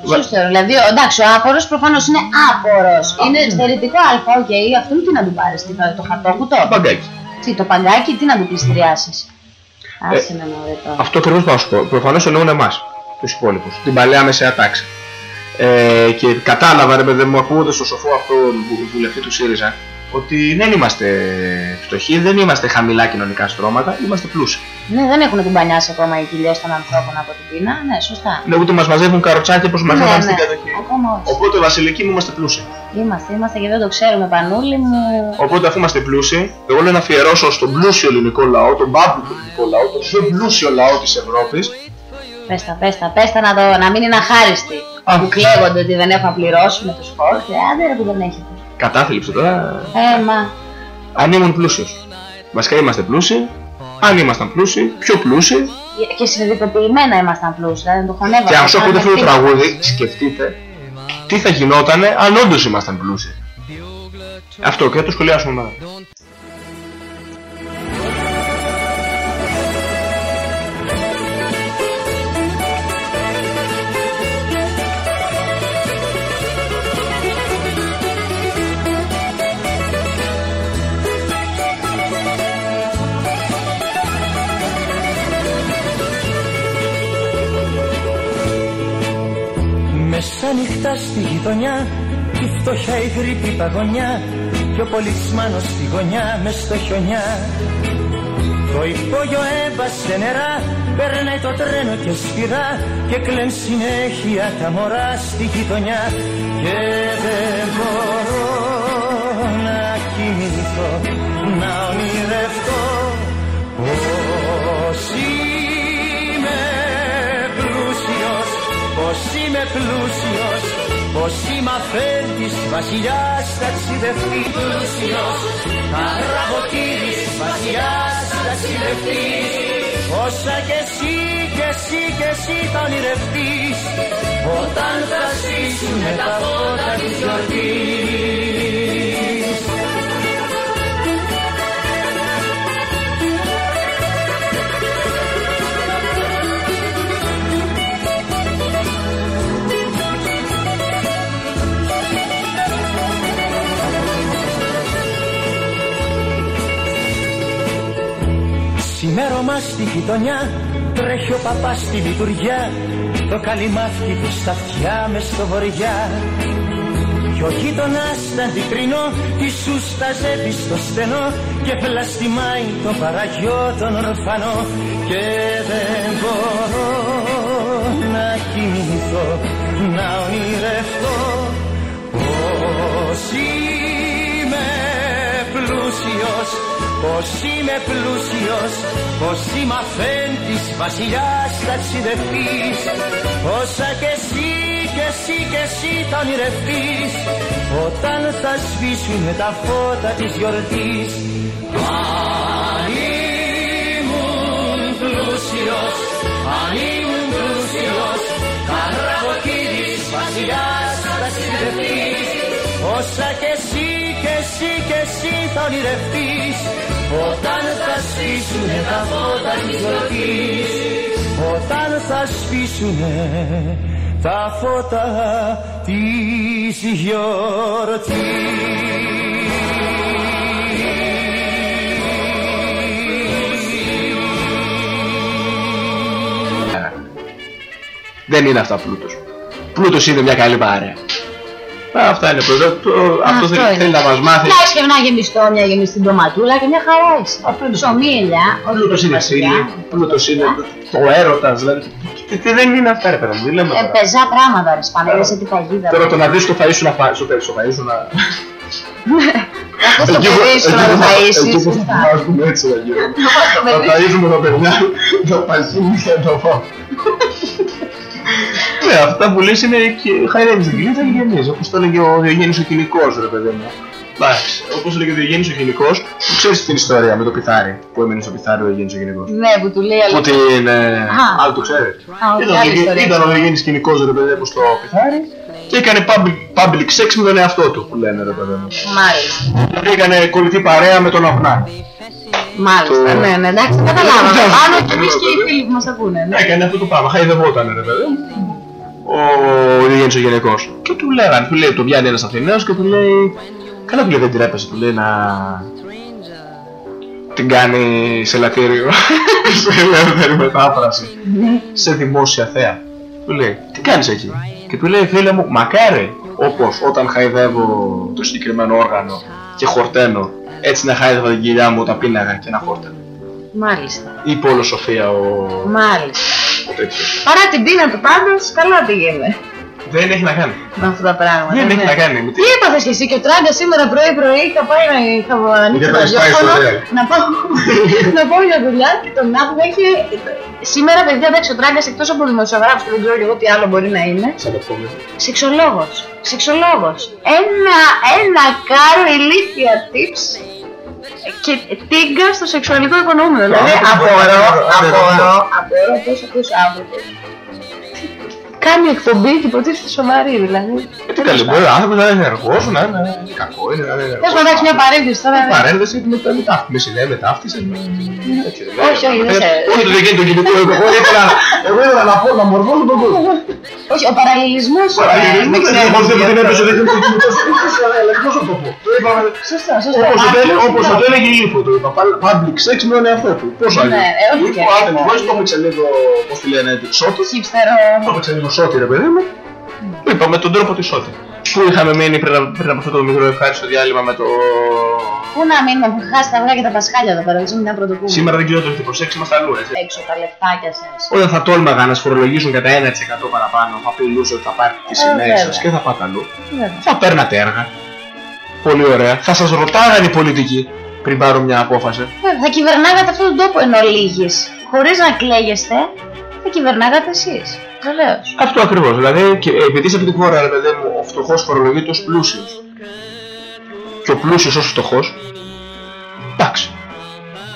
Ποιου θεωρούν. Δηλαδή, ο- εντάξει, ο άπορος προφανώς είναι άπορος. Είναι στερητικό α, οκ, αυτόν τι να του πάρεις, το χαρτόκουτο. Το παγκάκι. Τι, το παγκάκι, τι να του πλειστηριάσεις. Ε, Άσε με μωρέ τώρα. Αυτό ακριβώς θα σου πω. Προφανώς εννοούν εμάς, τους υπόλοιπους. Την παλαιά μεσαία τάξη. Ε, και κατάλαβα, ρε παιδί μου, ακούγοντας το σοφό αυτό βου- βουλευτή του ΣΥΡΙΖΑ, ότι δεν είμαστε φτωχοί, δεν είμαστε χαμηλά κοινωνικά στρώματα, είμαστε πλούσιοι. Ναι, δεν έχουν κουμπανιάσει ακόμα οι κοιλιές των ανθρώπων από την πείνα. Ναι, σωστά. Ναι, ούτε μας μαζεύουν καροτσάκια όπως μαζεύαν ναι, στην ναι. κατοχή. Ακόμα όχι. Οπότε, βασιλικοί μου, είμαστε πλούσιοι. Είμαστε, είμαστε και δεν το ξέρουμε, πανούλη μου. Οπότε, αφού είμαστε πλούσιοι, εγώ λέω να αφιερώσω στον πλούσιο ελληνικό λαό, τον μπάμπλου ελληνικό λαό, τον πιο πλούσιο λαό της Ευρώπης, Πέστα, πέστα, πέστα να, το, να μην είναι αχάριστοι. Που κλαίγονται ότι δεν έχουν να πληρώσουν τους φόρους. Ε, άντε ρε που δεν έχετε. Κατάθλιψη τώρα. Ε, μα. Αν ήμουν πλούσιος. Βασικά είμαστε πλούσιοι. Αν ήμασταν πλούσιοι, πιο πλούσιοι. Και συνειδητοποιημένα ήμασταν πλούσιοι. Δηλαδή το χωνεύαμε. Και αν σου ακούτε αυτό το Ανεχτήκαμε. τραγούδι, σκεφτείτε τι θα γινότανε αν όντως ήμασταν πλούσιοι. Αυτό και θα το σχολιάσουμε μετά. Μεσάνυχτα στη γειτονιά η φτωχιά η γρήπη παγωνιά και ο πολιτσμάνος στη γωνιά μες στο χιονιά. Το υπόγειο έμπασε νερά περνάει το τρένο και σφυρά και κλαίν συνέχεια τα μωρά στη γειτονιά. Και δεν μπορώ να κοιμηθώ να ονειρευτώ πως είμαι πλούσιος πως είμαι αφέντης βασιλιάς ταξιδευτής. Πλούσιος καραβοκύρης βασιλιάς ταξιδευτής. Όσα κι εσύ κι εσύ κι εσύ θα ονειρευτείς. Όταν θα σβήσουνε τα φώτα της γιορτής Σημέρωμα στη γειτονιά. Τρέχει ο παπάς στη λειτουργιά το καλυμάφι του στα αυτιά μες στο βορειά. Κι ο γείτονας στα αντικρινό τη σου σταζεύει στο στενό. Και πλαστιμάει το παραγιό τον ορφανό. Και δεν μπορώ να κοιμηθώ να ονειρευτώ. Πως είμαι πλούσιος πως είμαι πλούσιος πως είμαι αφέντης βασιλιάς ταξιδευτής όσα κι εσύ κι εσύ κι εσύ θα ονειρευτείς όταν θα σβήσουν τα φώτα της γιορτής. Αν ήμουν πλούσιος αν ήμουν πλούσιος καραβοκύρης βασιλιάς ταξιδευτής όσα κι εσύ κι εσύ κι εσύ θα ονειρευτείς όταν θα σβήσουνε τα φώτα της γιορτής όταν θα σβήσουνε τα φώτα της Δεν είναι αυτά πλούτος. Πλούτος είναι μια καλή παρέα. Α, Αυτά είναι πρώτα. Το- Αυτός θέλει, είναι. θέλει να μας μάθει. Να έχει και ένα γεμιστό, μια γεμιστή ντοματούλα και μια χαρά είσαι. Ψωμί, ελιά. όχι Πλούτος είναι βασιλιά. φίλοι, πλούτος είναι το έρωτας, δηλαδή. Τι, τι δεν είναι αυτά ρε παιδί μου, δεν λέμε Ε, τώρα. πεζά πράγματα ρε σπανέλα σε τι παγίδα. Τώρα το να δεις το φαΐ σου να φάει, στο τέλος το φαΐ σου να... Αφού στο Εκεί που- παιδί σου να το εκεί που- ταΐσεις. Εκεί που σωστά. θα βάζουμε έτσι να γίνουμε. το Θα παιδί. ταΐζουμε τα παιδιά, το πασίνι και το φάω. Ναι, αυτά που λες είναι και χαϊρεύεις την κοινή, θα γεμίζεις. Όπως το έλεγε ο Διογέννης ο Κοινικός, ρε παιδί μου. Εντάξει, όπως έλεγε ο Διογέννης ο Κοινικός, που ξέρεις την ιστορία με το πιθάρι, που έμεινε στο πιθάρι ο Διογέννης ο Κοινικός. Ναι, που του λέει Που αλήθεια. την... ε, Α. Άλλο το ξέρεις. Α, όχι, Ήταν ο άλλη Διογέ- ιστορία. Ήταν ο Διογέννης Κοινικός, ρε παιδί μου, στο πιθάρι και έκανε public, public sex με τον εαυτό του, που λένε, ρε παιδί μου. Μάλιστα. Δηλαδή έκανε κολλητή παρέα με τον Απνά. Μάλιστα, Το- ναι, ναι, εντάξει, το καταλάβαμε. Ναι. *laughs* Πάνω κι εμείς και οι φίλοι που μας ακούνε. ναι. Έκανε αυτό το πράγμα, χαϊδευόταν ρε παιδί μου. Ο Διογέννης ο γενικός. Και του λέγανε, του λέει, τον πιάνει ένας Αθηναίος και του λέει Καλά του λέει δεν τρέπεσαι, του λέει να την κάνει *laughs* σε λατήριο, σε ελεύθερη μετάφραση, σε δημόσια θέα. Του λέει, τι κάνεις εκεί; Και του λέει, φίλε μου, μακάρι όπως όταν χαϊδεύω το συγκεκριμένο όργανο και χορταίνω, έτσι να χάιδευα την κοιλιά μου όταν πίναγα και να χόρταινα. Μάλιστα, Είπε όλο Σοφία ο, μάλιστα. ο τέτοιος. Παρά την πείνα του πάντως, καλά πήγαινε Δεν έχει να κάνει. με αυτά τα πράγματα. Δεν ναι. έχει να κάνει. με Τι έπαθες και εσύ και ο Τράγκα σήμερα πρωί-πρωί είχα πάει να είχα ανοίξει το πάει στο ραδιόφωνο Real. να πάω, *laughs* να πάω για δουλειά και τον άκουγα έχει... Σήμερα παιδιά εντάξει ο Τράγκας εκτός από δημοσιογράφος και δεν ξέρω και εγώ τι άλλο μπορεί να είναι Σαν το πούμε. Σεξολόγος, σεξολόγος. Ένα, ένα κάρο ηλίθια tips και τίγκα στο σεξουαλικό οικονομικό. Δηλαδή αυτό απορώ, μπορεί να είναι- απορώ, απορώ πώς αυτός ο άνθρωπος κάνει εκπομπή και υποτίθεται σοβαρή δηλαδή. Ε, Τι καλή, μπορεί ο άνθρωπος να είναι ενεργός, να είναι κακό, είναι να είναι ενεργός. Θες να εντάξει μια παρένθεση τώρα. Η Παρένθεση με τα μετάφτη, με συνέβη μετάφτιση. έτσι δεν είναι. Όχι, όχι, δεν σε- Ε, Όχι, το δεν γίνει το κοινικό, εγώ ήθελα εγώ ήθελα να πω, να μορφώσω τον κόσμο. Όχι, ο παραλληλισμός ε, Παραλληλισμός, με δεν ξέρει. έχω δεν την έπαιζε, δεν είναι το κοινικό, πώς θα το πω. Το είπαμε, Σωστά, σωστά. όπως το Αυτό έλεγε- είναι όπως το έλεγε η Λίφο, το είπα, public sex με τον εαυτό του. Πώς αλλιώς. Ναι, ε, όχι Λίφο, και άντε, αυτό. πώς το έπαιξε λίγο, πώς τη λένε, σώτη. Χipster, Το έπαιξε λίγο σώτη, ρε παιδί μου. Που είπαμε τον τρόπο της σώτη. Πού είχαμε μείνει πριν, από- πριν από αυτό το μικρό ευχάριστο διάλειμμα με το... Πού να μείνουμε, που χάσει τα αυγά και τα πασχάλια εδώ πέρα, δεν μια πρωτοκούμπη. Σήμερα δεν ξέρω το έχετε προσέξει, είμαστε αλλού, έτσι. Έξω τα λεφτάκια σας. Όταν θα τόλμαγα να σφορολογήσουν κατά 1% παραπάνω, θα απειλούσε ότι θα πάρετε τις Ε, σημαίες σας βέβαια. και θα πάτε αλλού. Βέβαια. Θα παίρνατε έργα. Πολύ ωραία. Θα σας ρωτάγανε οι πολιτικοί πριν πάρουν μια απόφαση. Βέβαια, Θα κυβερνάγατε αυτόν τον τόπο εν ολίγης. Χωρίς να κλαίγεστε, θα κυβερνάγατε εσείς. Βεβαίως. Αυτό ακριβώς. Δηλαδή, και επειδή σε αυτή τη χώρα, ρε παιδί μου, ο φτωχός φορολογείται ως πλούσιος. Και ο πλούσιος ως φτωχός. Εντάξει.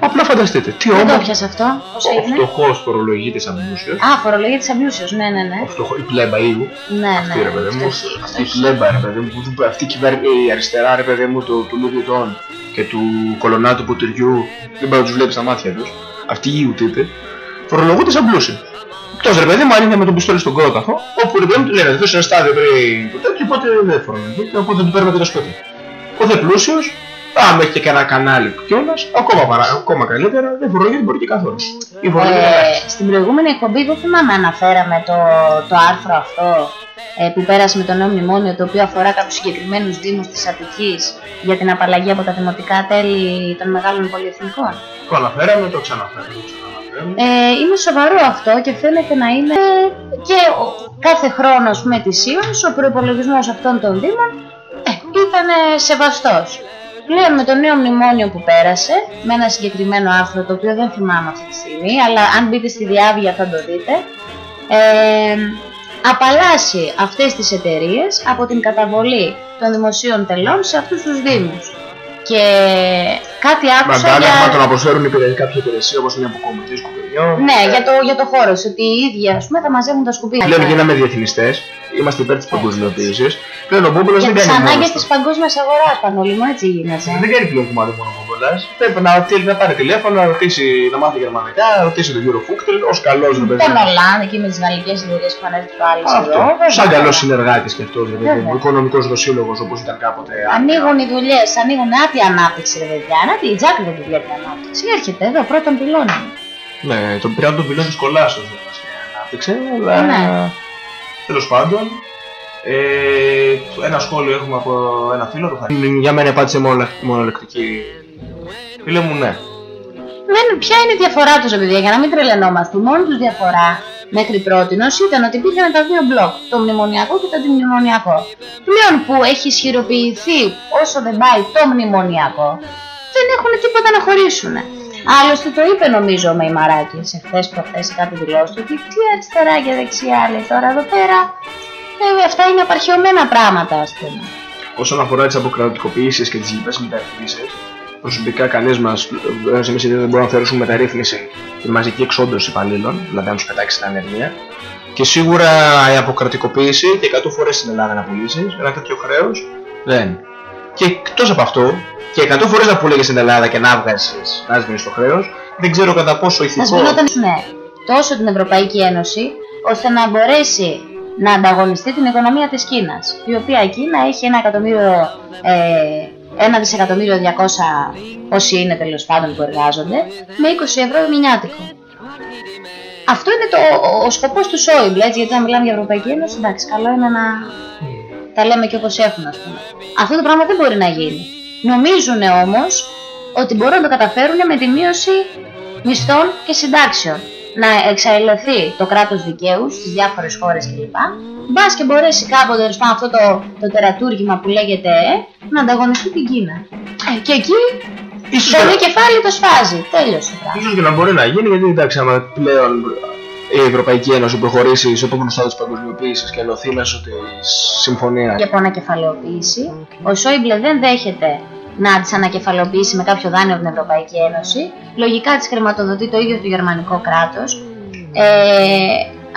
Απλά φανταστείτε. Τι Δεν το όμως πιάσε αυτό. Πώς ο έγινε; φτωχός φορολογείται σαν πλούσιος. Α, φορολογείται σαν πλούσιος. Ναι, ναι, ναι. Ο φτωχός, η πλέμπα ήγου. Ναι, Αυτή ναι. ρε παιδί μου, Φτωχή, αυτή η φτωχή. πλέμπα ρε παιδί μου, που του- αυτή η κυβέρνηση, η αριστερά ρε παιδί μου του, του Λούγου Τόν και του κολονάτου ποτηριού, δεν μπορεί να τους βλέπεις στα μάτια τους, αυτοί οι τύποι, φορολογούνται σαν πλούσιοι. Εκτός ρε παιδί μου, αν είναι με τον πιστόλι στον κρόταφο, όπου ρε παιδί μου του λένε, αυτό είναι ένα στάδιο πριν το τέτοιο, οπότε δεν φορολογείται, οπότε του παίρνουμε και το σπίτι. Όθε πλούσιος, άμα έχει και κανένα κανάλι κιόλας, ακόμα, παρά, ακόμα καλύτερα, δεν φορολογείται μπορεί και καθόλου. Ή φορολογείται ελάχιστα. Ε, στην προηγούμενη εκπομπή δεν θυμάμαι αν αναφέραμε το, το άρθρο αυτό ε, που πέρασε με το νέο μνημόνιο το οποίο αφορά κάποιους συγκεκριμένους δήμους της Αττικής για την απαλλαγή από τα δημοτικά τέλη των μεγάλων πολυεθνικών. Το αναφέραμε, το ξαναφέραμε. το ξαναφέραμε. Ε, είναι σοβαρό αυτό και φαίνεται να είναι και ο- κάθε χρόνο ας πούμε ετησίως ο προϋπολογισμός αυτών των δήμων ε, ήταν ε, σεβαστός. Πλέον με το νέο μνημόνιο που πέρασε, με ένα συγκεκριμένο άρθρο το οποίο δεν θυμάμαι αυτή τη στιγμή, αλλά αν μπείτε στη διάβια θα το δείτε, ε, απαλλάσσει αυτές τις εταιρείες από την καταβολή των δημοσίων τελών σε αυτούς τους δήμους. Και κάτι Με άκουσα αντάλλαγμα για... το να προσφέρουν υπηρεσία, κάποια υπηρεσία όπως είναι αποκομιτή σκουπιδιών. Ναι, για το, για το χώρο σου, ότι οι ίδιοι ας πούμε θα μαζεύουν τα σκουπίδια. Πλέον γίναμε διεθνιστές, είμαστε υπέρ της παγκοσμιοποίησης. Πλέον ο Μπόμπολο Για δεν τις κάνει μόνο ανάγκες του. της παγκόσμιας αγοράς, Πανόλη μου, έτσι γίνεται. Δεν κάνει πλέον κομμάτι μόνο ο Μπόμπολο. κιόλας. Πρέπει να, τι- να πάρει τηλέφωνο, να ρωτήσει, να μάθει γερμανικά, να ρωτήσει τον κύριο Φούκτελ, ως καλός ρε παιδί. Τον μου. Ολλάνδ εκεί με τις γαλλικές εταιρείε που ανέβει του άλλου Αυτό. εδώ. Σαν καλός συνεργάτης και αυτός, δηλαδή. Βέβαια. Οικονομικός δοσύλλογος όπως ήταν κάποτε. Ανοίγουν οι δουλειές, ανοίγουν άπεια ανάπτυξη, ρε παιδιά. Να τη η Τζάκ δεν τη βλέπει ανάπτυξη. Έρχεται εδώ πρώτον πυλώνα. Ναι, τον πήραν τον πυλόν της κολάσεω δεν μα ανάπτυξε, αλλά. Ναι. Τέλος πάντων. Ε, ένα σχόλιο έχουμε από ένα φίλο του. Για μένα απάντησε μόνο, μονολεκτική. Φίλε μου, ναι. Δεν, ποια είναι η διαφορά τους, παιδιά, για να μην τρελαινόμαστε. Η μόνη τους διαφορά μέχρι πρώτη ήταν ότι υπήρχαν τα δύο μπλοκ, το μνημονιακό και το αντιμνημονιακό. Πλέον που έχει ισχυροποιηθεί όσο δεν πάει το μνημονιακό, δεν έχουν τίποτα να χωρίσουν. Άλλωστε το είπε νομίζω ο Μεϊμαράκη σε χθε προχθές σε κάτι δηλώσει του ότι τι αριστερά και δεξιά λέει τώρα εδώ πέρα. Ε, αυτά είναι απαρχαιωμένα πράγματα, ας πούμε. Όσον αφορά τις αποκρατικοποιήσεις και τις λοιπές μεταρρυθμίσεις, προσωπικά κανείς μας, εμεί δεν μπορούμε να θεωρήσουμε μεταρρύθμιση τη μαζική εξόντωση υπαλλήλων, δηλαδή να τους πετάξει στην ανεργία. Και σίγουρα η αποκρατικοποίηση και 100 φορές στην Ελλάδα να πουλήσεις ένα τέτοιο χρέος δεν. Και εκτός από αυτό, και 100 φορές να πουλήγε στην Ελλάδα και να βγάζεις να σβήνεις το χρέος, δεν ξέρω κατά πόσο Θα ηθικό. σβηνόταν ναι, τόσο την Ευρωπαϊκή Ένωση, ώστε να μπορέσει να ανταγωνιστεί την οικονομία της Κίνας, η οποία η Κίνα έχει ένα εκατομμύριο, ε, ένα δισεκατομμύριο 200 όσοι είναι τέλος πάντων που εργάζονται, με 20 ευρώ μηνιάτικο. Αυτό είναι το, ο, ο σκοπός του Σόιμπλε, έτσι, γιατί όταν μιλάμε για Ευρωπαϊκή Ένωση, εντάξει, καλό είναι να τα λέμε και όπως έχουν, ας πούμε. Αυτό το πράγμα δεν μπορεί να γίνει. Νομίζουν όμως ότι μπορούν να το καταφέρουν με τη μείωση μισθών και συντάξεων. Να εξαελωθεί το κράτος δικαίου στις διάφορες χώρες κλπ. Μπας και μπορέσει κάποτε τέλος πάντων, αυτό το, το τερατούργημα που λέγεται ε, να ανταγωνιστεί την Κίνα. Ε, και εκεί Ίσως το να- κεφάλι το σφάζει. Τέλειωσε το πράγμα. Ίσως και να μπορεί να γίνει, γιατί εντάξει, άμα πλέον η Ευρωπαϊκή Ένωση προχωρήσει στο επόμενο στάδιο της παγκοσμιοποίησης και ενωθεί μέσω της συμφωνία. για από ανακεφαλαιοποίηση. Ο Σόιμπλε δεν δέχεται να τις ανακεφαλαιοποιήσει με κάποιο δάνειο από την Ευρωπαϊκή Ένωση. Λογικά τις χρηματοδοτεί το ίδιο το γερμανικό κράτος. Ε,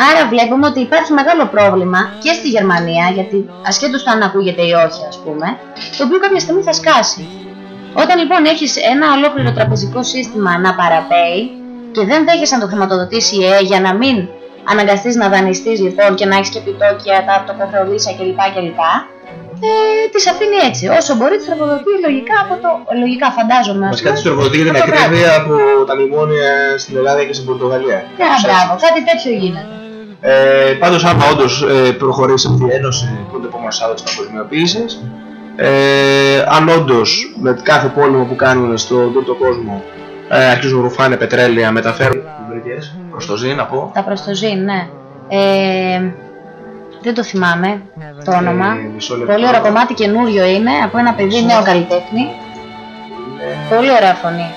άρα βλέπουμε ότι υπάρχει μεγάλο πρόβλημα και στη Γερμανία, γιατί ασχέτως το αν ακούγεται ή όχι, ας πούμε, το οποίο κάποια στιγμή θα σκάσει. Όταν λοιπόν έχεις ένα ολόκληρο τραπεζικό σύστημα να παραπέει και δεν δέχεσαι να το χρηματοδοτήσει η ΕΕ για να μην αναγκαστείς να δανειστείς λοιπόν και να έχεις και επιτόκια, τα αυτοκοχρεωλήσια κλπ. κλπ. Ε, τις αφήνει έτσι. Όσο μπορεί τις τροφοδοτεί λογικά από το... Λογικά φαντάζομαι. ας Βασικά πούμε, τη τροφοδοτεί για την από το κράτος. ακρίβεια από τα μνημόνια στην Ελλάδα και στην Πορτογαλία. Ναι, μπράβο, κάτι τέτοιο γίνεται. Ε, Πάντως, άμα όντως ε, προχωρήσει αυτή η ένωση που είναι το επόμενο στάδιο τη παγκοσμιοποίηση, ε, αν όντως με κάθε πόλεμο που κάνουν στον τρίτο κόσμο ε, αρχίζουν να ρουφάνε πετρέλαια, μεταφέρουν βρικές προς το ΖΗ, να πω. Τα προστοζήν, ναι. Ε, δεν το θυμάμαι το όνομα. Ε, μισό λεπτό. Πολύ ωραίο κομμάτι, καινούριο είναι, από ένα παιδί νέο καλλιτέχνη. Πολύ ωραία φωνή.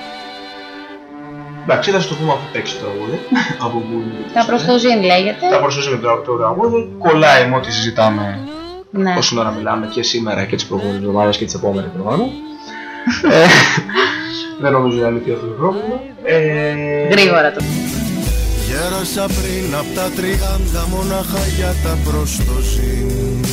Εντάξει, θα σου το πούμε αφού παίξει το τραγούδι. *laughs* από που Τα προστοζήν λέγεται. Τα προσθέσουμε το το τραγούδι. Κολλάει με ό,τι συζητάμε Ναι. όσο ώρα μιλάμε και σήμερα και τις προηγούμενες εβδομάδες και τις επόμενες εβδομάδες. *laughs* ε, δεν νομίζω να λυθεί αυτό το πρόβλημα. Ε, Γρήγορα το. Γέρασα πριν απ' τα τριάντα μονάχα για τα προστοζήν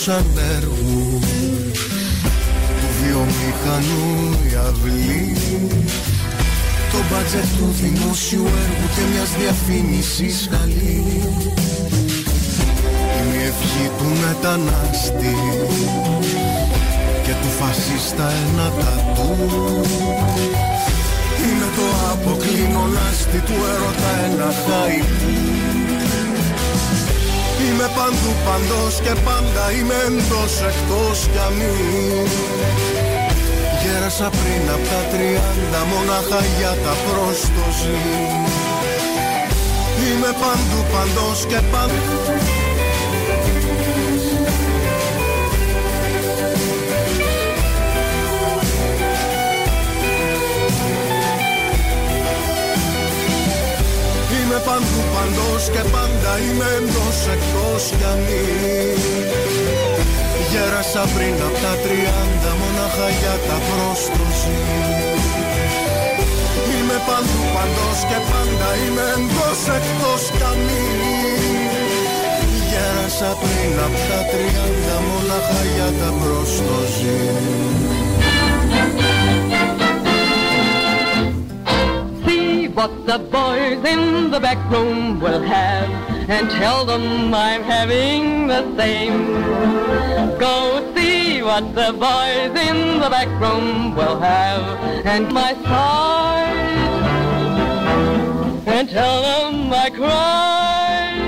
πτυχίο ενός ανέργου του βιομηχανού η αυλή. Το μπάτζετ του δημόσιου έργου και μιας διαφήμισης καλή. Είμαι η ευχή του μετανάστη και του φασίστα ένα τατού. Είναι το αποκλίνο λάστι του έρωτα ένα χαϊκού Είμαι παντού παντός και πάντα είμαι εντός εκτός κι αμήν Γέρασα πριν από τα τριάντα μονάχα για τα πρόστοζη Είμαι παντού παντός και πάντα. Είμαι παντού πάντα είμαι εντός εκτός για μη Γέρασα πριν απ' τα τριάντα μονάχα για τα πρόστοση Είμαι παντού παντός και πάντα είμαι εντός εκτός για μη Γέρασα πριν απ' τα τριάντα μονάχα για τα πρόστοση What the boys in the back room will have and tell them I'm having the same. Go see what the boys in the back room will have and my side and tell them I cried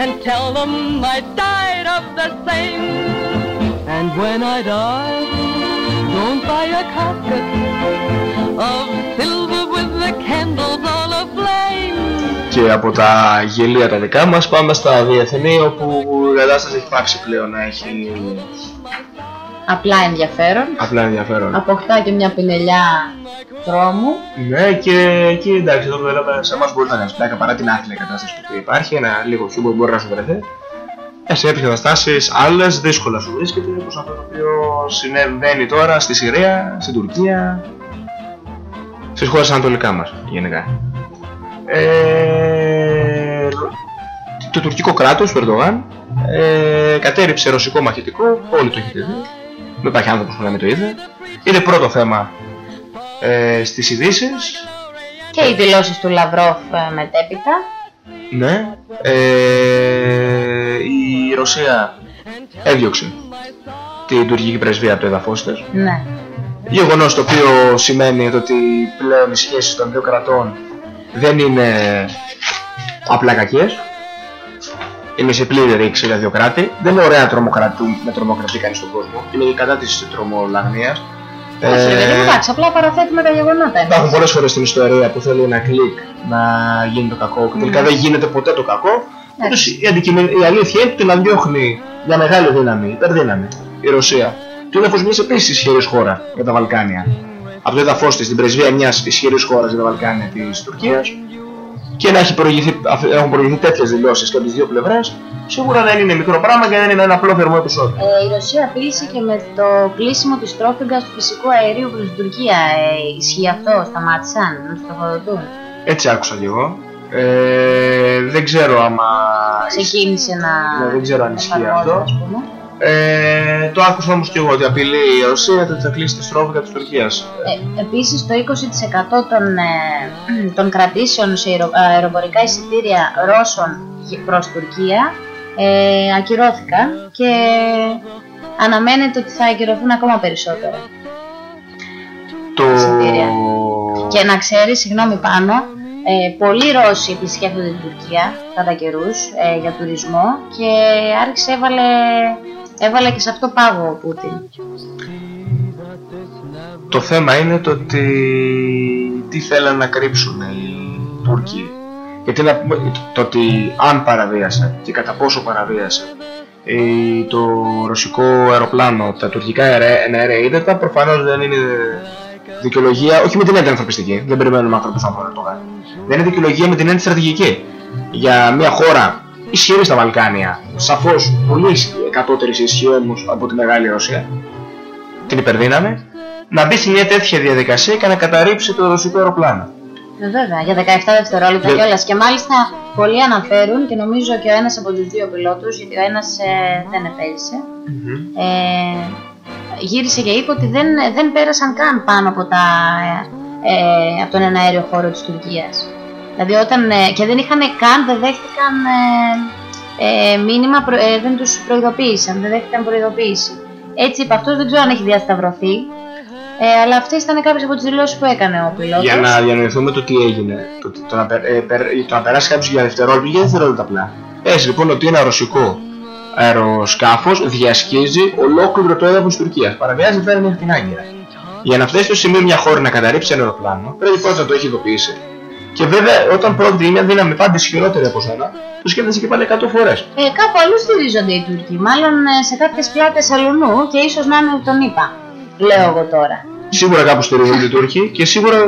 and tell them I died of the same. And when I die, don't buy a casket of silver with the candles all aflame. Και από τα γελία τα δικά μας πάμε στα διεθνή όπου η κατάσταση έχει πάψει πλέον να έχει Απλά ενδιαφέρον. απλά ενδιαφέρον. Αποκτά και μια πινελιά τρόμου. Ναι και εκεί εντάξει εδώ πέρα σε εμάς μπορεί να κάνεις πλάκα παρά την άθλια κατάσταση που υπάρχει ένα λίγο χιούμορ μπορεί να σου βρεθεί ε, σε έπιες καταστάσεις άλλες δύσκολα σου βρίσκεται όπως αυτό το οποίο συνεβαίνει τώρα στη Συρία, στην Τουρκία στις χώρες ανατολικά μας γενικά ε, το τουρκικό κράτος, του Ερντογάν ε, κατέριψε ρωσικό μαχητικό όλοι το έχετε δει δεν υπάρχει άνθρωπος που να μην το είδε είναι πρώτο θέμα ε, στις ειδήσεις Και οι δηλώσεις του Λαυρόφ ε, μετέπειτα. Ναι. Ε, η Ρωσία έδιωξε την τουρκική πρεσβεία από το έδαφος της. Ναι. Γεγονός το οποίο σημαίνει ότι πλέον οι σχέσεις των δύο κρατών δεν είναι απλά κακές. Είναι σε πλήρη ρήξη για δύο κράτη. Δεν είναι ωραία να τρομοκρατούν, να τρομοκρατεί κανείς τον κόσμο. Είναι και κατά της τρομολαγνίας. Όχι, ρε παιδί μου, εντάξει, απλά παραθέτουμε τα γεγονότα. Υπάρχουν πολλές φορές στην ιστορία που θέλει ένα κλικ να γίνει το κακό και τελικά Ναι. δεν γίνεται ποτέ το κακό. Πάντως η, αντικειμεν- η αλήθεια είναι ότι να διώχνει για μεγάλη δύναμη, υπερδύναμη, η Ρωσία. Το έδαφος μιας επίσης ισχυρής χώρα για τα Βαλκάνια. Από το έδαφος της, την πρεσβεία μιας ισχυρής χώρας για τα Βαλκάνια της Τουρκίας και να έχει προηγηθεί, αφ- έχουν προηγηθεί τέτοιες δηλώσεις και από τις δύο πλευρές, σίγουρα δεν είναι μικρό πράγμα και δεν είναι ένα απλό θερμό επεισόδιο. Ε, η Ρωσία απείλησε και με το κλείσιμο της τρόφιγγας του φυσικού αερίου προς την Τουρκία. Ε, ισχύει αυτό, σταμάτησαν να τους τροφοδοτούν. Έτσι άκουσα και εγώ. Ε, δεν ξέρω άμα Ξεκίνησε να Ναι, δεν ξέρω αν ισχύει εφαρμόζεται, αυτό. ας πούμε. Ε, το άκουσα όμως και εγώ ότι απειλεί η Ρωσία ότι θα κλείσει τη στρόφικα της Τουρκίας. Ε, επίσης το 20% των, ε, των κρατήσεων σε αερο- αεροπορικά εισιτήρια Ρώσων γε- προς Τουρκία ε, ακυρώθηκαν και αναμένεται ότι θα ακυρωθούν ακόμα περισσότερα. Το... Και να ξέρεις, συγγνώμη πάνω, ε, πολλοί Ρώσοι επισκέφτονται την Τουρκία κατά καιρούς ε, για τουρισμό και άρχισε έβαλε, έβαλε και σε αυτό πάγο ο Πούτιν. Το θέμα είναι το ότι τι θέλουν να κρύψουν οι Τούρκοι. Γιατί να πούμε το ότι αν παραβίασε και κατά πόσο παραβίασε ε, το ρωσικό αεροπλάνο, τα τουρκικά αερέ- εναέρια ύδατα προφανώς δεν είναι δικαιολογία, όχι με την έννοια ανθρωπιστική, δεν περιμένουμε ανθρώπους να μπορούν να το κάνουν. Δεν είναι δικαιολογία με την έννοια στρατηγική. Για μια χώρα ισχυρή στα Βαλκάνια, σαφώς πολύ ισχυ- κατώτερη σε ισχύ όμως από τη Μεγάλη Ρωσία, την υπερδύναμη, να μπει σε μια τέτοια διαδικασία και να καταρρύψει το ρωσικό αεροπλάνο. Ε, βέβαια, για 17 δευτερόλεπτα Για- κιόλας. Και μάλιστα πολλοί αναφέρουν και νομίζω και ο ένας από τους δύο πιλότους, γιατί ο ένας ε, δεν επέλυσε, ε, γύρισε και είπε ότι δεν, δεν πέρασαν καν πάνω από, τα, ε, ε, από τον εναέριο χώρο της Τουρκίας. Δηλαδή όταν, ε, και δεν είχαν καν, δεν δέχτηκαν ε, ε, μήνυμα, προ- ε, δεν τους προειδοποίησαν, δεν δέχτηκαν προειδοποίηση. Έτσι είπε αυτός, δεν ξέρω αν έχει διασταυρωθεί, ε, αλλά αυτές ήταν κάποιες από τις δηλώσεις που έκανε ο πιλότος. Για να διανοηθούμε το τι έγινε. Το, το, να, πε- ε, περ- το να περάσει κάποιος για δευτερόλεπτο, για δευτερόλεπτα απλά. Πες λοιπόν ότι ένα ρωσικό αεροσκάφος διασχίζει ολόκληρο το έδαφος της Τουρκίας. Παραβιάζει φέρνει μέχρι την Άγκυρα. Για να φτάσει στο σημείο μια χώρα να καταρρύψει ένα αεροπλάνο, πρέπει πρώτα να το έχει ειδοποιήσει. Και βέβαια, όταν πρόκειται για μια δύναμη πάντα ισχυρότερη από σένα, το σκέφτεσαι και πάλι 100 φορές. Ε, κάπου αλλού στηρίζονται οι Τούρκοι. Μάλλον ε, σε κάποιες πλάτες αλουνού και ίσως να είναι τον είπα. Λέω εγώ τώρα. Σίγουρα κάπου στηρίζονται οι Τούρκοι και σίγουρα,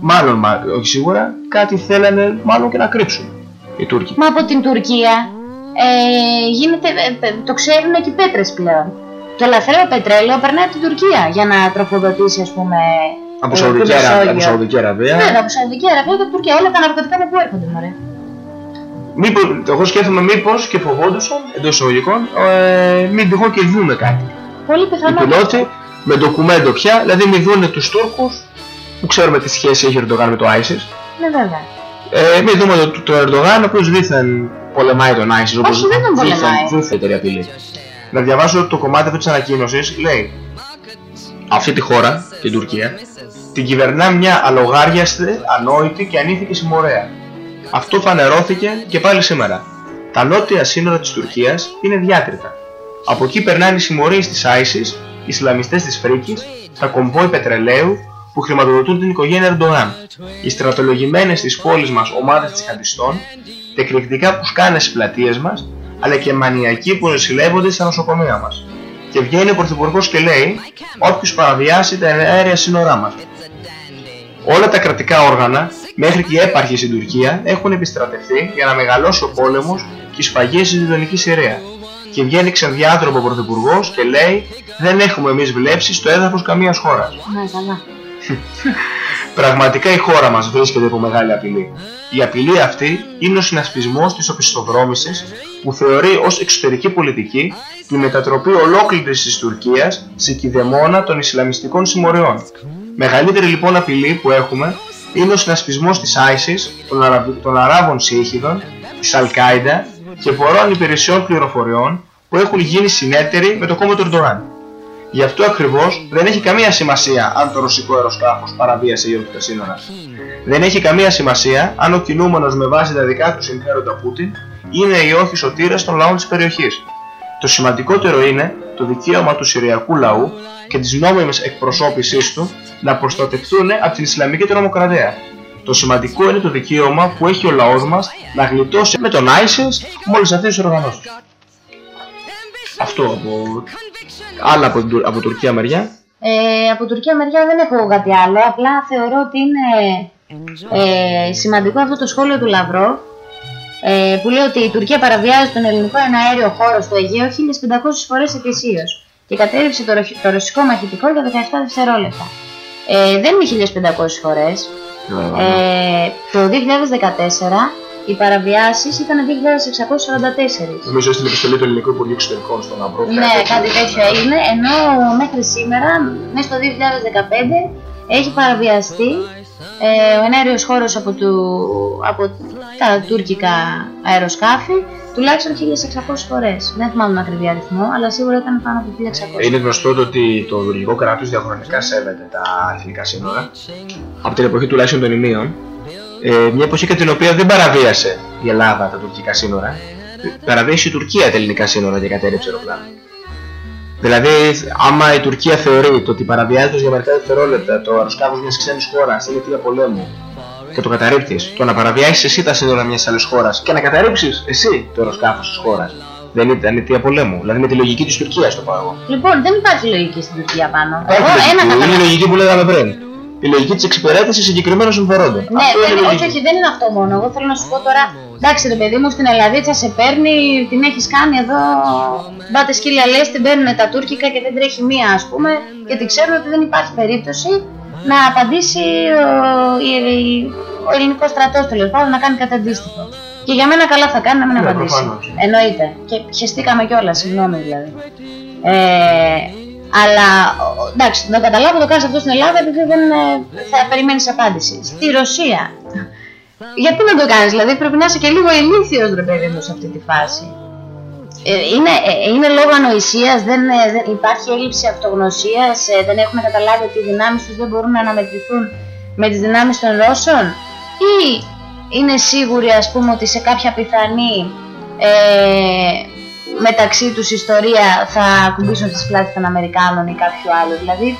μάλλον, μα- όχι σίγουρα, κάτι θέλανε μάλλον και να κρύψουν. Οι Τούρκοι. Μα από την Τουρκία ε, γίνεται, ε, ε, το ξέρουν και οι πέτρες πλέον. Το λαθρέο πετρέλαιο περνάει από την Τουρκία για να τροφοδοτήσει ας πούμε Από ε, Σαουδική το Αραβία. Μεσόγειο. Από Σαουδική Αραβία. Ναι, από Σαουδική Αραβία και από Τουρκία. Όλα τα ναρκωτικά από πού έρχονται, μωρέ. Μήπως, εγώ σκέφτομαι μήπως και φοβόντουσαν εντός εισαγωγικών ε, μην τυχόν και δούμε κάτι. Πολύ Οι πιθανό. πιλότοι με ντοκουμέντο πια, δηλαδή μην δούνε τους Τούρκους που ξέρουμε τι σχέση έχει ο Ερντογάν με το ISIS. Ναι, βέβαια. Ε, μην δούμε το, το Ερντογάν ο οποίος δήθεν πολεμάει τον ISIS. όπως Όχι, δεν τον δήθεν- πολεμάει. δήθεν εταιρεία απειλή. Να διαβάσω το κομμάτι αυτό της ανακοίνωσης, λέει αυτή τη χώρα, την Τουρκία, την κυβερνά μια αλογάριαστη, ανόητη και ανήθικη συμμορία. Αυτό φανερώθηκε και πάλι σήμερα. Τα νότια σύνορα της Τουρκίας είναι διάκριτα. Από εκεί περνάνε οι συμμορίες της ISIS, οι Ισλαμιστές της Φρίκης, τα κομπόι πετρελαίου που χρηματοδοτούν την οικογένεια Ερντογάν, οι στρατολογημένες της πόλης μας ομάδες τσιχαντιστών, τα εκρηκτικά που σκάνε στις πλατείες μας, αλλά και μανιακοί που νοσηλεύονται στα νοσοκομεία μας. Και βγαίνει ο Πρωθυπουργός και λέει όποιος παραβιάσει τα αέρια σύνορά μας. Όλα τα κρατικά όργανα, μέχρι και οι έπαρχοι στην Τουρκία, έχουν επιστρατευτεί για να μεγαλώσει ο πόλεμος και οι σφαγές στη γειτονική Συρία. Και βγαίνει ξενδιάτροπο ο Πρωθυπουργός και λέει δεν έχουμε εμείς βλέψεις στο έδαφος καμίας χώρας. Ναι, καλά. Πραγματικά η χώρα μας βρίσκεται υπό μεγάλη απειλή. Η απειλή αυτή είναι ο συνασπισμός της οπισθοδρόμησης που θεωρεί ως εξωτερική πολιτική τη μετατροπή ολόκληρης της Τουρκίας σε κηδεμόνα των Ισλαμιστικών συμμοριών. Μεγαλύτερη λοιπόν απειλή που έχουμε είναι ο συνασπισμός της ISIS, των, Αραβ- των Αράβων Σύχηδων, της Αλ-Κάιντα και πολλών υπηρεσιών πληροφοριών που έχουν γίνει συνέτεροι με το κόμμα του Ερντογάν. Γι' αυτό ακριβώς δεν έχει καμία σημασία αν το ρωσικό αεροσκάφος παραβίασε ή όχι τα σύνορα. Δεν έχει καμία σημασία αν ο κινούμενος με βάση τα δικά του συμφέροντα Πούτιν είναι ή όχι σωτήρας των λαών της περιοχής. Το σημαντικότερο είναι το δικαίωμα του Συριακού λαού και της νόμιμης εκπροσώπησής του να προστατευτούν από την Ισλαμική τρομοκρατία. Το σημαντικό είναι το δικαίωμα που έχει ο λαός μας να γλιτώσει με τον ISIS μόλις αυτές τις οργανώσεις. Αυτό από... άλλα από, την Τουρ- από Τουρκία μεριά. Ε, από Τουρκία μεριά δεν έχω κάτι άλλο. Απλά θεωρώ ότι είναι ε, σημαντικό αυτό το σχόλιο του Λαυρό ε, που λέει ότι η Τουρκία παραβιάζει τον ελληνικό εναέριο χώρο στο Αιγαίο 1500 φορές ετησίως και κατέριψε το, ροχ- το ρωσικό μαχητικό για 17 δευτερόλεπτα. Ε, δεν είναι 1500 φορές. Ε, το 2014 οι παραβιάσεις ήταν 2644. Νομίζω στην επιστολή του Ελληνικού Υπουργείου Εξωτερικών στον Αμπρό. Ναι, κάτι τέτοιο έγινε, ενώ μέχρι σήμερα, μέσα στο 2015, έχει παραβιαστεί ε, ο ενέργειος χώρος από, του, από τα τουρκικά αεροσκάφη τουλάχιστον 1600 φορές. Δεν θυμάμαι τον ακριβή αριθμό, αλλά σίγουρα ήταν πάνω από 1600. Είναι γνωστό το ότι το τουρκικό κράτος διαχρονικά σέβεται τα εθνικά σύνορα από την εποχή τουλάχιστον των ημείων. Ε, μια εποχή κατά την οποία δεν παραβίασε η Ελλάδα τα τουρκικά σύνορα. Παραβίασε η Τουρκία τα ελληνικά σύνορα και κατέρευσε αεροπλάνα. Δηλαδή, άμα η Τουρκία θεωρεί το ότι παραβιάζοντα για μερικά δευτερόλεπτα το αεροσκάφος μιας ξένης χώρας στην αιτία πολέμου και το καταρρύπτεις, το να παραβιάσεις εσύ τα σύνορα μιας άλλης χώρας και να καταρρύψεις εσύ το αεροσκάφος της χώρας, δεν ήταν αιτία πολέμου. Δηλαδή, με τη λογική της Τουρκίας το πάω εγώ. Λοιπόν, δεν υπάρχει λογική στην Τουρκία πάνω. Υπάρχει Εγώ λογική. ένα Είναι η καταλαβαίνω. λογική που λέγαμε πριν. Η λογική της εξυπηρέτησης συγκεκριμένων συμφερόντων. Ναι, Αυτό είναι δεν, η όχι, λογική. όχι, δεν είναι αυτό μόνο. Εγώ θέλω να σου πω τώρα, εντάξει ρε παιδί μου, στην Ελλαδίτσα σε παίρνει, την έχεις κάνει εδώ. Μπάτε σκύλια λες, την παίρνουν τα τουρκικά και δεν τρέχει μία, ας πούμε, γιατί ξέρουν ότι δεν υπάρχει περίπτωση να απαντήσει ο, η- η- ο ελληνικός στρατός τέλος πάντων να κάνει κάτι αντίστοιχο. Και για μένα καλά θα κάνει να μην Ναι, απαντήσει. προφανώς. Εννοείται. Και χεστήκαμε κιόλας, συγγνώμη δηλαδή. Ε, αλλά ο- εντάξει, να καταλάβω το κάνει αυτό στην Ελλάδα επειδή δεν ε, θα περιμένεις απάντηση. Στη Ρωσία. Γιατί να το κάνεις, δηλαδή πρέπει να είσαι και λίγο ηλίθιος ρε παιδί μου σε αυτή τη φάση. Ε, είναι, ε, είναι λόγω ανοησίας, δεν, ε, δεν υπάρχει έλλειψη αυτογνωσίας, ε, δεν έχουν καταλάβει ότι οι δυνάμεις τους δεν μπορούν να αναμετρηθούν με τις δυνάμεις των Ρώσων ή είναι σίγουροι ας πούμε ότι σε κάποια πιθανή ε, μεταξύ τους ιστορία θα κουμπίσουν στις πλάτες των Αμερικάνων ή κάποιου άλλου. Δηλαδή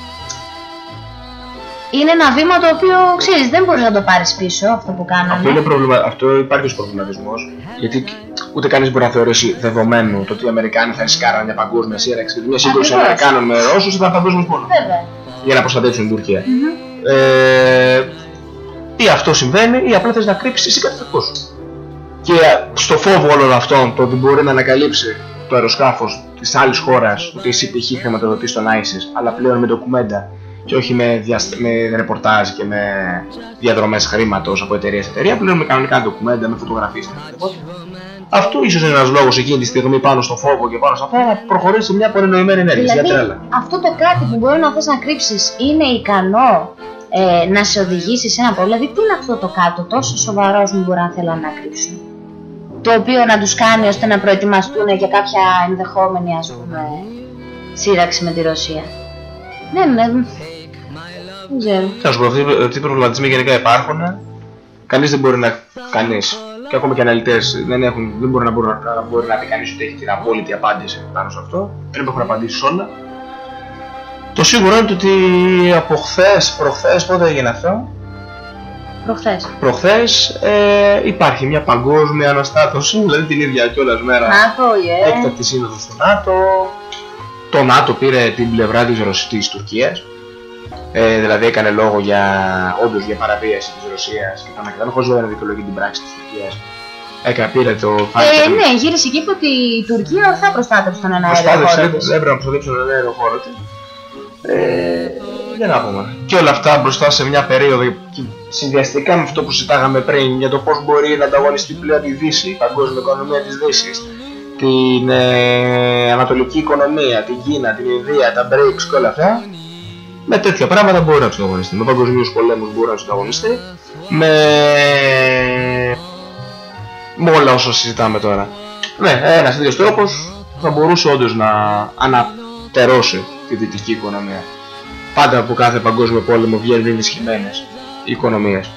είναι ένα βήμα το οποίο ξέρεις δεν μπορείς να το πάρεις πίσω αυτό που κάνανε. Αυτό, είναι προβλημα... Αυτό υπάρχει ως προβληματισμός, γιατί ούτε κανείς μπορεί να θεωρήσει δεδομένο το ότι οι Αμερικάνοι θα ρισκάραν μια παγκόσμια σύραξη, γιατί μια σύγκρουση Ακριβώς. Αμερικάνων με Ρώσους θα ήταν παγκόσμιος πόλεμος Βέβαια. για να προστατεύσουν την Τουρκία. Μμμ. Ε, ή αυτό συμβαίνει, ή απλά θες να κρύψεις εσύ κάτι δικό σου. Και στο φόβο όλων αυτών το ότι μπορεί να ανακαλύψει το αεροσκάφος της άλλης χώρας ότι εσύ π.χ. χρηματοδοτείς τον ISIS αλλά πλέον με ντοκουμέντα και όχι με, διασ... με ρεπορτάζ και με διαδρομές χρήματος από εταιρεία σε εταιρεία, πλέον με κανονικά ντοκουμέντα, με φωτογραφίες και αυτό ίσως είναι ένας λόγος εκείνη τη στιγμή πάνω στο φόβο και πάνω σε αυτά να προχωρήσει μια πολυνοημένη ενέργεια. Δηλαδή, για τρέλα. αυτό το κάτι που μπορεί να θες να κρύψεις είναι ικανό ε, να σε οδηγήσει σε ένα πρόβλημα; Δηλαδή, τι είναι αυτό το κάτω, τόσο σοβαρός μου μπορεί να θέλουν να κρύψουν. Το οποίο να τους κάνει ώστε να προετοιμαστούν για κάποια ενδεχόμενη, ας πούμε, σύραξη με τη Ρωσία. Ναι, ναι, δεν ξέρω. Θα σου πω, αυτοί, αυτοί οι προβληματισμοί γενικά υπάρχουν. Κανείς δεν μπορεί να. Κανείς. Και ακόμα και αναλυτές δεν, έχουν, δεν μπορεί να, μπορεί να, να, μπορεί να πει κανείς ότι έχει την απόλυτη απάντηση πάνω σε αυτό. Δεν υπάρχουν απαντήσει όλα. Το σίγουρο είναι ότι από χθες, προχθές, πότε έγινε αυτό, Προχθές. προχθές ε, υπάρχει μια παγκόσμια αναστάτωση, δηλαδή την ίδια κιόλας μέρα. ΝΑΤΟ, yeah. έκτακτη σύνοδος του ΝΑΤΟ. Το ΝΑΤΟ πήρε την πλευρά της, Ρωσ... της Τουρκίας. Ε, δηλαδή έκανε λόγο για, όντως για παραβίαση της Ρωσίας και τον Ακριτάνο, χωρίς βέβαια να δικαιολογεί την πράξη της Τουρκίας. Έκανε, πήρε το Ε, ναι, γύρισε και είπε ότι η Τουρκία ορθά προστάτευσε τον ένα αέριο Προσπάθησε, χώρο της. έπρεπε να προστατεύσει τον αέριο χώρο της. Ε, για να πούμε. Και όλα αυτά μπροστά σε μια περίοδο και συνδυαστικά με αυτό που συζητάγαμε πριν για το πώς μπορεί να ανταγωνιστεί πλέον η Δύση, η παγκόσμια οικονομία της Δύσης, την ε, ανατολική οικονομία, την Κίνα, την Ινδία, τα BRICS και όλα αυτά, με τέτοια πράγματα μπορεί να τους ανταγωνιστεί. Με παγκοσμίους πολέμους μπορεί να τους ανταγωνιστεί. Με... με όλα όσα συζητάμε τώρα. Ναι, ένας τέτοιος τρόπος θα μπορούσε όντως να ανατερώσει τη δυτική οικονομία. Πάντα από κάθε παγκόσμιο πόλεμο βγαίνουν ενισχυμένες οι οικονομίες.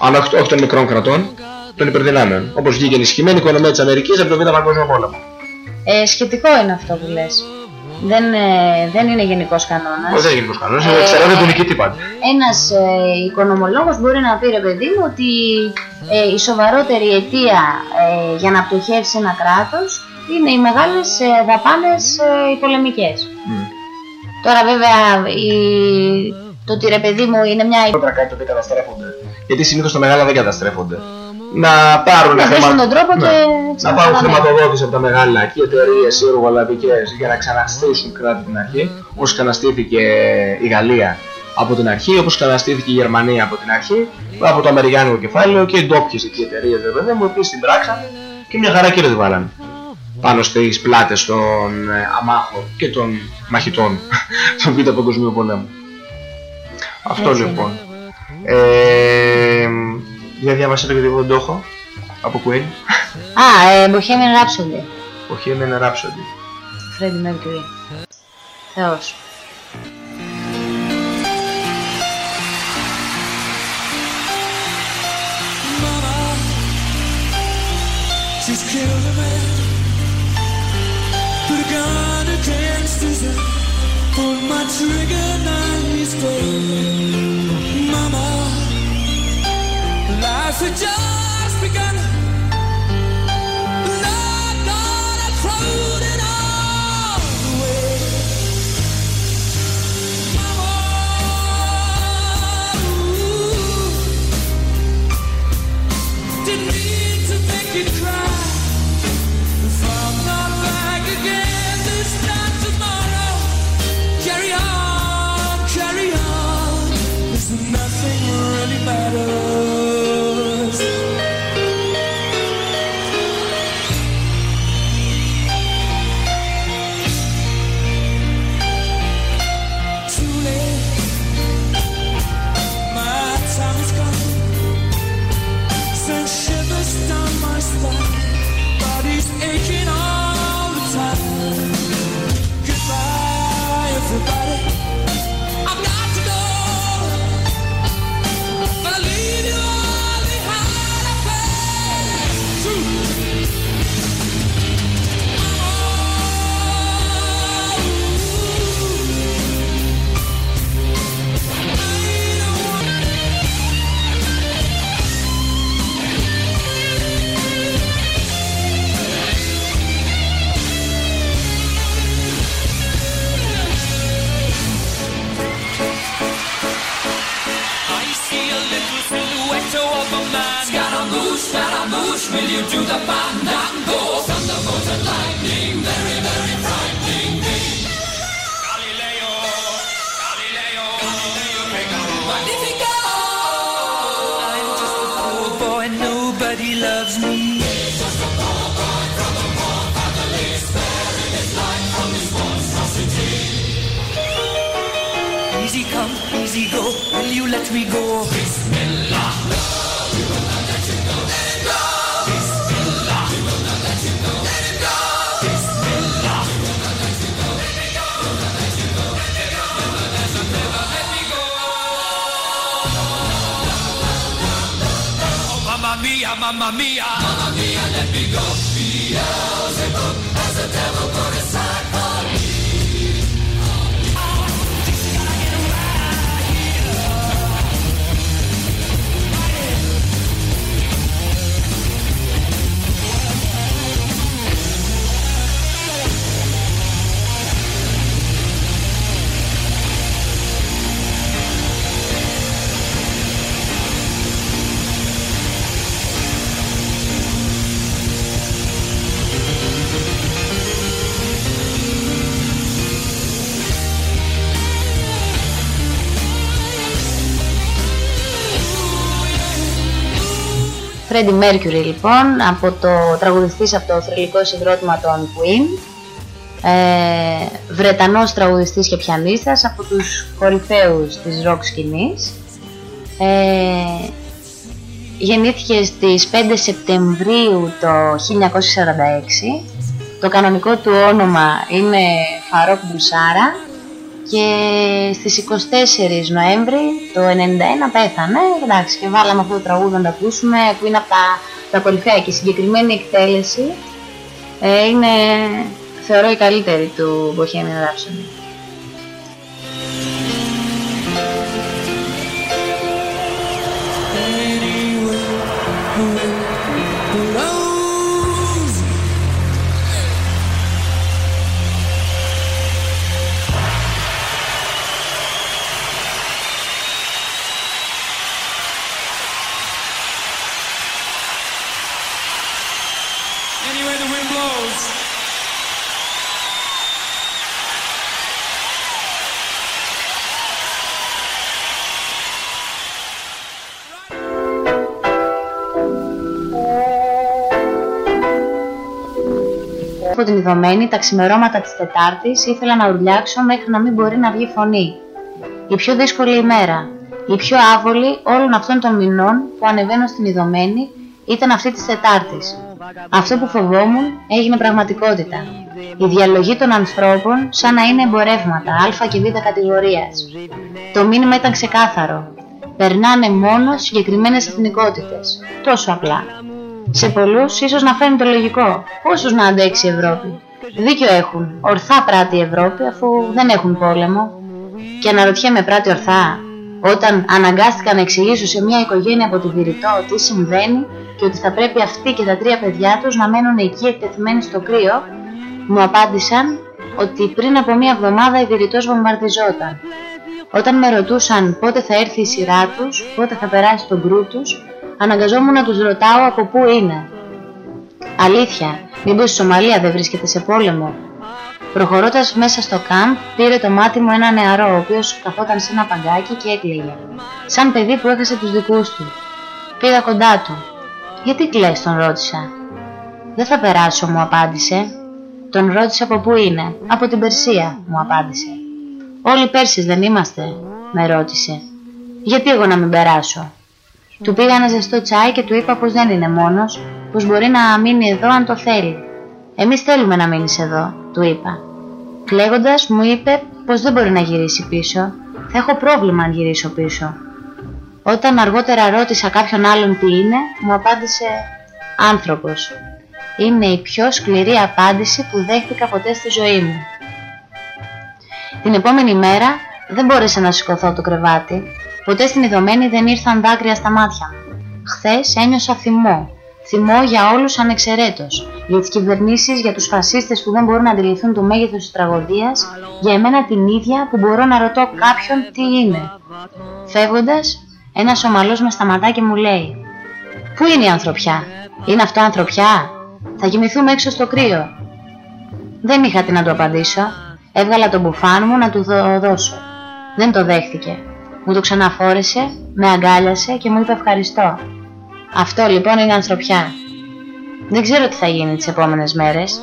Αλλά όχι όχι των μικρών κρατών, των υπερδυνάμεων. Όπως βγήκε η ενισχυμένη οικονομία της Αμερικής από τον Β' Παγκόσμιο Πόλεμο. Ε, σχετικό είναι αυτό που λες. Δεν, ε, δεν είναι γενικός κανόνας. Όχι, δεν είναι γενικός κανόνας, Ε, εξαρτάται τον νικητή πάντα. Ένας ε, οικονομολόγος μπορεί να πει ρε παιδί μου ότι ε, η σοβαρότερη αιτία ε, για να πτωχεύσει ένα κράτος είναι οι μεγάλες ε, δαπάνες ε, οι πολεμικές. Τώρα βέβαια η... το ότι ρε παιδί μου είναι μια... Πρέπει να κάνει το ότι καταστρέφονται. Γιατί συνήθως τα μεγάλα δεν καταστρέφονται. Να πάρουν Να χρημα- βρίσκουν τον τρόπο Ναι. και να πάρουν ξανά- χρηματοδότηση από τα μεγάλα και εταιρείες ή εργολαβικές για να ξαναστήσουν κράτη την αρχή, όπως ξαναστήθηκε η Γαλλία από την αρχή, όπως ξαναστήθηκε η Γερμανία από την αρχή, από το Αμερικάνικο κεφάλαιο και οι ντόπιες εκεί εταιρείες δε βέβαια, οι οποίες την πράξαν και μια χαρά κέρδη βάλαν πάνω στις πλάτες των ε, αμάχων και των μαχητών *laughs* του Β' Παγκοσμίου Πολέμου. Αυτό Έτσι λοιπόν. Ε, για διάβασέ το γιατί εγώ δεν το έχω. Από Queen. Α, ε, Bohemian Rhapsody. Bohemian Rhapsody. Freddie Mercury. Θεός. She's killed a man, put a gun against his head, Pull my trigger, Mama, a. Freddie Mercury λοιπόν, από το τραγουδιστής από το θρηλυκό συγκρότημα των Queen. Ε, Βρετανός τραγουδιστής και πιανίστας από τους κορυφαίους της rock σκηνής. Ε, γεννήθηκε στις 5 Σεπτεμβρίου το 1946. Το κανονικό του όνομα είναι Φαρόκ Μπουσάρα και στις 24 Νοέμβρη το 91 πέθανε. Εντάξει, και βάλαμε αυτό το τραγούδι να το ακούσουμε που είναι από τα, τα κορυφαία και η συγκεκριμένη εκτέλεση ε, είναι θεωρώ η καλύτερη του Bohemian Rhapsody. Από την ειδωμένη, τα ξημερώματα της Τετάρτης ήθελα να ουρλιάξω μέχρι να μην μπορεί να βγει φωνή. Η πιο δύσκολη ημέρα, η πιο άβολη όλων αυτών των μηνών που ανεβαίνω στην ειδωμένη ήταν αυτή της Τετάρτης. Αυτό που φοβόμουν έγινε πραγματικότητα. Η διαλογή των ανθρώπων σαν να είναι εμπορεύματα α και β κατηγορίας. Το μήνυμα ήταν ξεκάθαρο. Περνάνε μόνο συγκεκριμένες εθνικότητες. Τόσο απλά. Σε πολλούς ίσως να φαίνεται λογικό. Πόσους να αντέξει η Ευρώπη. Δίκιο έχουν. Ορθά πράττει η Ευρώπη αφού δεν έχουν πόλεμο. Και αναρωτιέμαι πράττει ορθά. Όταν αναγκάστηκα να εξηγήσω σε μια οικογένεια από τη Βηρητό τι συμβαίνει και ότι θα πρέπει αυτοί και τα τρία παιδιά τους να μένουν εκεί εκτεθειμένοι στο κρύο, μου απάντησαν ότι πριν από μια εβδομάδα η Βηρητός βομβαρδιζόταν. Όταν με ρωτούσαν πότε θα έρθει η σειρά τους, πότε θα περάσει τον γκρου τους, αναγκαζόμουν να τους ρωτάω από πού είναι. Αλήθεια, μήπως η Σομαλία δεν βρίσκεται σε πόλεμο. Προχωρώντας μέσα στο κάμπ, πήρε το μάτι μου ένα νεαρό, ο οποίος καθόταν σε ένα παγκάκι και έκλαιγε. Σαν παιδί που έχασε τους δικούς του. Πήγα κοντά του. «Γιατί κλαις» τον ρώτησα. «Δεν θα περάσω» μου απάντησε. Τον ρώτησα από πού είναι. «Από την Περσία» μου απάντησε. «Όλοι Πέρσες δεν είμαστε» με ρώτησε. «Γιατί εγώ να μην περάσω» Του πήγα ένα ζεστό τσάι και του είπα πως δεν είναι μόνος, πως μπορεί να μείνει εδώ αν το θέλει. Εμείς θέλουμε να μείνεις εδώ, του είπα. Κλαίγοντας μου είπε πως δεν μπορεί να γυρίσει πίσω, θα έχω πρόβλημα αν γυρίσω πίσω. Όταν αργότερα ρώτησα κάποιον άλλον τι είναι, μου απάντησε «άνθρωπος». Είναι η πιο σκληρή απάντηση που δέχτηκα ποτέ στη ζωή μου. Την επόμενη μέρα δεν μπόρεσα να σηκωθώ από το κρεβάτι. Ποτέ στην ειδωμένη δεν ήρθαν δάκρυα στα μάτια μου. Χθες ένιωσα θυμό. Θυμό για όλους ανεξαιρέτως. Για τις κυβερνήσεις, για τους φασίστες που δεν μπορούν να αντιληφθούν το μέγεθος της τραγωδίας, για εμένα την ίδια που μπορώ να ρωτώ κάποιον τι είναι. Φεύγοντας, ένας ομαλός με σταματά και μου λέει Πού είναι η ανθρωπιά, είναι αυτό ανθρωπιά, θα κοιμηθούμε έξω στο κρύο. Δεν είχα τι να του απαντήσω. Έβγαλα τον μπουφάν μου να του το δώσω. Δεν το δέχτηκε. Μου το ξαναφόρεσε, με αγκάλιασε και μου είπε ευχαριστώ. Αυτό λοιπόν είναι ανθρωπιά. Δεν ξέρω τι θα γίνει τις επόμενες μέρες,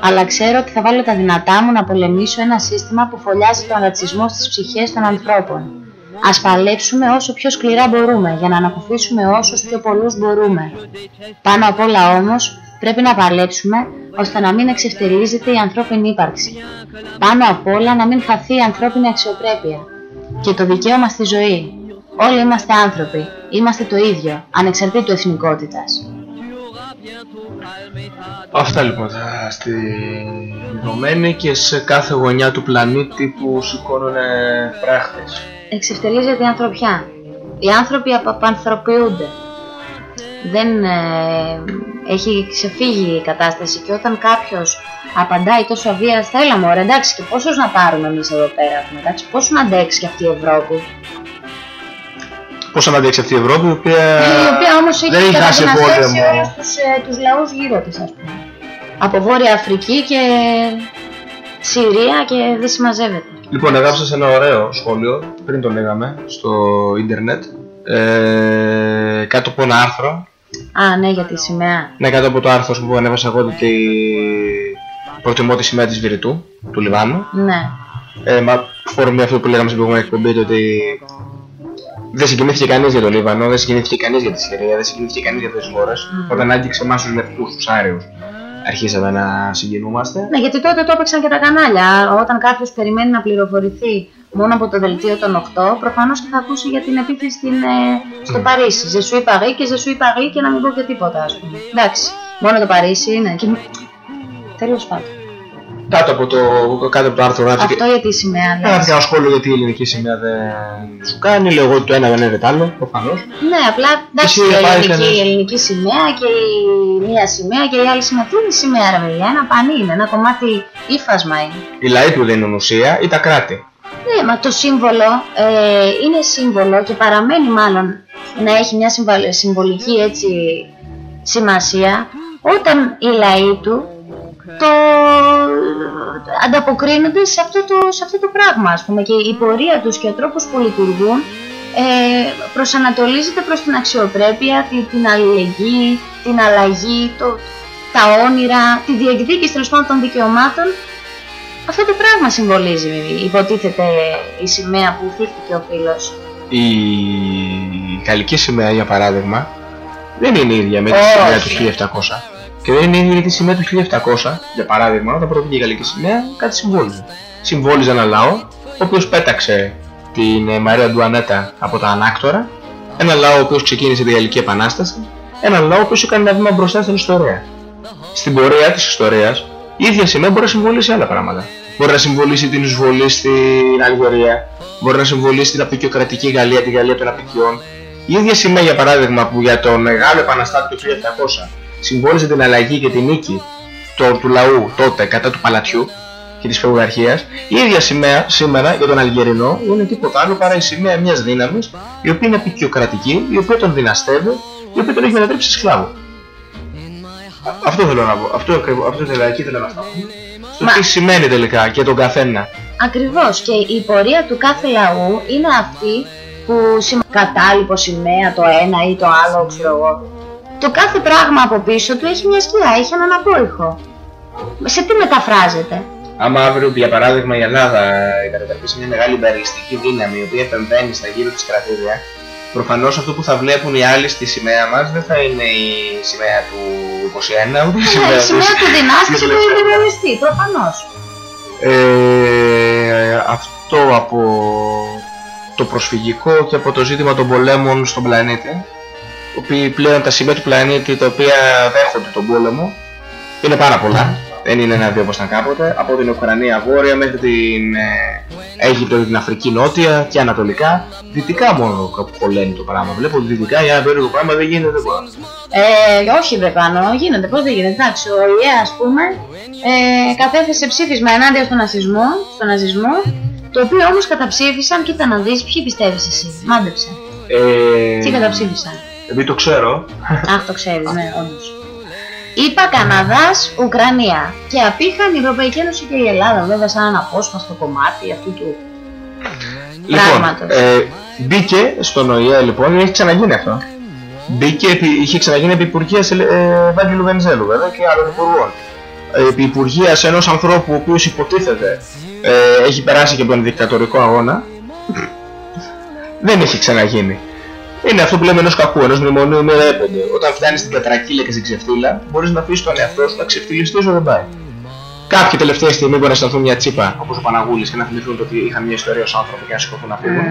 αλλά ξέρω ότι θα βάλω τα δυνατά μου να πολεμήσω ένα σύστημα που φωλιάζει τον ρατσισμό στις ψυχές των ανθρώπων. Ας παλέψουμε όσο πιο σκληρά μπορούμε για να ανακουφίσουμε όσους πιο πολλούς μπορούμε. Πάνω απ' όλα όμως πρέπει να παλέψουμε ώστε να μην εξευτελίζεται η ανθρώπινη ύπαρξη. Πάνω απ' όλα να μην χαθεί η ανθρώπινη αξιοπρέπεια και το δικαίωμα στη ζωή. Όλοι είμαστε άνθρωποι, είμαστε το ίδιο, ανεξαρτήτου εθνικότητας. Αυτά λοιπόν θα στη δεδομένη και σε κάθε γωνιά του πλανήτη που σηκώνουν φράχτες. Εξευτελίζεται η ανθρωπιά. Οι άνθρωποι απανθρωποιούνται. Δεν ε, έχει ξεφύγει η κατάσταση και όταν κάποιος απαντάει τόσο αβίαστα, έλα μωρέ, εντάξει και πόσους να πάρουμε εμείς εδώ πέρα, πούμε, εντάξει, πόσο να αντέξει και αυτή η Ευρώπη; Πώς να αντέξει αυτή η Ευρώπη, η οποία, η οποία όμως δεν έχει έχει χάσει καταδυναστεύσει πόλεμο. όλους τους, ε, τους λαούς γύρω της, ας πούμε. Από Βόρεια Αφρική και Συρία και δεν συμμαζεύεται. Λοιπόν, έγραψα σε ένα ωραίο σχόλιο, πριν το λέγαμε, στο ίντερνετ, ε, κάτω από ένα άρθρο, Α, ναι, για τη σημαία. ναι, κάτω από το άρθρο που ανέβασα εγώ ότι προτιμώ τη σημαία της Βηρητού, του Λιβάνου. Ναι. Ε, μα φορμή αυτό που λέγαμε στην προηγούμενη εκπομπή, το ότι δεν συγκινήθηκε κανείς για το Λίβανο, δεν συγκινήθηκε κανείς για τη Συρία, δεν συγκινήθηκε κανείς για αυτές τις χώρες. Μμμ. Όταν άγγιξε εμάς τους λευκούς, τους Άριους, αρχίσαμε να συγκινούμαστε. Ναι, γιατί τότε το έπαιξαν και τα κανάλια. Όταν κάποιος περιμένει να πληροφορηθεί μόνο από το δελτίο των 8, προφανώς και θα ακούσει για την επίθεση στην, ε, στο Παρίσι. Je suis Paris και je suis Paris και να μην πω και τίποτα, ας πούμε. Εντάξει, μόνο το Παρίσι είναι. Και... Τέλος πάντων. Κάτω από το, κάτω από το άρθρο γράφει Αυτό για τη σημαία Έγραψε λες. ένα σχόλιο γιατί η ελληνική σημαία δεν σου κάνει. Λέω εγώ ότι το ένα δεν είναι το άλλο, προφανώς. Ναι, απλά εντάξει, Εσύ η πάει ελληνική, κανένας. η ελληνική σημαία και η μία σημαία και η άλλη σημαία. Τι είναι η σημαία, ρε παιδιά, ένα πανί είναι, ένα κομμάτι ύφασμα είναι. Οι λαοί του δίνουν ουσία ή τα κράτη. Ναι, μα το σύμβολο ε, είναι σύμβολο και παραμένει μάλλον να έχει μια συμβα- συμβολική έτσι σημασία όταν οι λαοί του το ανταποκρίνονται σε αυτό το, σε αυτό το πράγμα ας πούμε και η πορεία τους και ο τρόπος που λειτουργούν ε, προσανατολίζεται προς την αξιοπρέπεια, τη- την αλληλεγγύη, την αλλαγή, το, τα όνειρα, τη διεκδίκηση τέλος πάντων των δικαιωμάτων αυτό το πράγμα συμβολίζει, υποτίθεται η σημαία που θύχτηκε ο φίλος. Η γαλλική σημαία, για παράδειγμα, δεν είναι η ίδια με τη Όχι. σημαία του 1700. Και δεν είναι η ίδια με τη σημαία του 1700, για παράδειγμα, όταν πρώτη η γαλλική σημαία, κάτι συμβόλιζε. Συμβόλιζε ένα λαό, ο οποίος πέταξε την ε, Μαρία Ντουανέτα από τα ανάκτορα, ένα λαό ο οποίος ξεκίνησε τη Γαλλική Επανάσταση, ένα λαό ο οποίος έκανε ένα βήμα μπροστά στην ιστορία. Στην πορεία της ιστορίας, η ίδια σημαία μπορεί να συμβολήσει άλλα πράγματα. Μπορεί να συμβολήσει την εισβολή στην Αλγερία, μπορεί να συμβολήσει την απεικιοκρατική Γαλλία, τη Γαλλία των απεικιών. Η ίδια σημαία, για παράδειγμα, που για τον μεγάλο επαναστάτη του 1700 συμβόλιζε την αλλαγή και την νίκη του, του λαού τότε κατά του παλατιού και της φεουδαρχίας, η ίδια σημαία σήμερα για τον Αλγερινό είναι τίποτα άλλο παρά η σημαία μιας δύναμης η οποία είναι απεικιοκρατική, η οποία τον δυναστεύει, η οποία τον έχει μετατρέψει σε σκλάβο. Αυτό θέλω να πω. Αυτό, ακριβώς- αυτό θέλω, εκεί θέλω να φτάσω. Στο Μα- τι σημαίνει τελικά και τον καθένα. Ακριβώς και η πορεία του κάθε λαού είναι αυτή που σημα... κατάλοιπο σημαία το ένα ή το άλλο ξέρω εγώ. Το κάθε πράγμα από πίσω του έχει μια σκιά, έχει έναν απόϊχο. Σε τι μεταφράζεται; Άμα αύριο, για παράδειγμα, η Ελλάδα κατατραπεί σε μια μεγάλη υπεραλιστική δύναμη η οποία επεμβαίνει στα γύρω της κρατήρια, προφανώς αυτό που θα βλέπουν οι άλλοι στη σημαία μας δεν θα είναι η σημαία του 21, ούτε η Ναι, σημαία, η σημαία του δυνάστη της και του ελευθερίας. υπεραλιστή, προφανώς. Ε, αυτό από το προσφυγικό και από το ζήτημα των πολέμων στον πλανήτη οι οποίοι πλέον τα σημεία του πλανήτη τα οποία δέχονται τον πόλεμο είναι πάρα πολλά δεν είναι ένα-δύο όπως ήταν κάποτε από την Ουκρανία βόρεια μέχρι την ε, Αίγυπτο και την Αφρική νότια και ανατολικά δυτικά μόνο κάπου χωλαίνει το πράγμα βλέπω ότι δυτικά για ένα περίεργο πράγμα δεν γίνεται δεν μπορώ. Ε, όχι δεν πάνω, γίνεται, πώς δεν γίνεται. Εντάξει, ο ΙΕ ας πούμε ε, κατέθεσε ψήφισμα ενάντια στον ναζισμό, στον ναζισμό το οποίο όμως καταψήφισαν, κοίτα να δεις, ποιοι πιστεύεις εσύ, μάντεψε. Ε, Τι καταψήφισαν. επειδή το ξέρω. Αχ, το ξέρεις, ναι, όντως. Είπα Καναδάς, Ουκρανία. Και απήχαν η Ευρωπαϊκή Ένωση και η Ελλάδα, βέβαια, σαν ένα απόσπαστο κομμάτι αυτού του Λοιπόν, πράγματος. ε, μπήκε στον ΟΗΕ λοιπόν, έχει ξαναγίνει αυτό. Μπήκε, επί- είχε ξαναγίνει επί Υπουργείας ε, Ευάγγελου Βενιζέλου βέβαια και άλλων υπουργών. Ε, Επί Υπουργείας ενός ανθρώπου ο οποίος υποτίθεται ε, έχει περάσει και από τον δικτατορικό αγώνα. Δεν έχει ξαναγίνει. Είναι αυτό που λέμε ενός κακού, ενός μνημονίου με ρέπονται. Όταν φτάνεις στην κατρακύλα και στην ξεφτύλα, μπορείς να αφήσεις τον εαυτό σου να ξεφτυλιστείς όσο δεν πάει. Κάποιοι τελευταία στιγμή μπορεί να αισθανθούν μια τσίπα, όπως ο Παναγούλης, και να θυμηθούν το ότι είχαν μια ιστορία ως άνθρωποι και να σηκωθούν να φύγουν.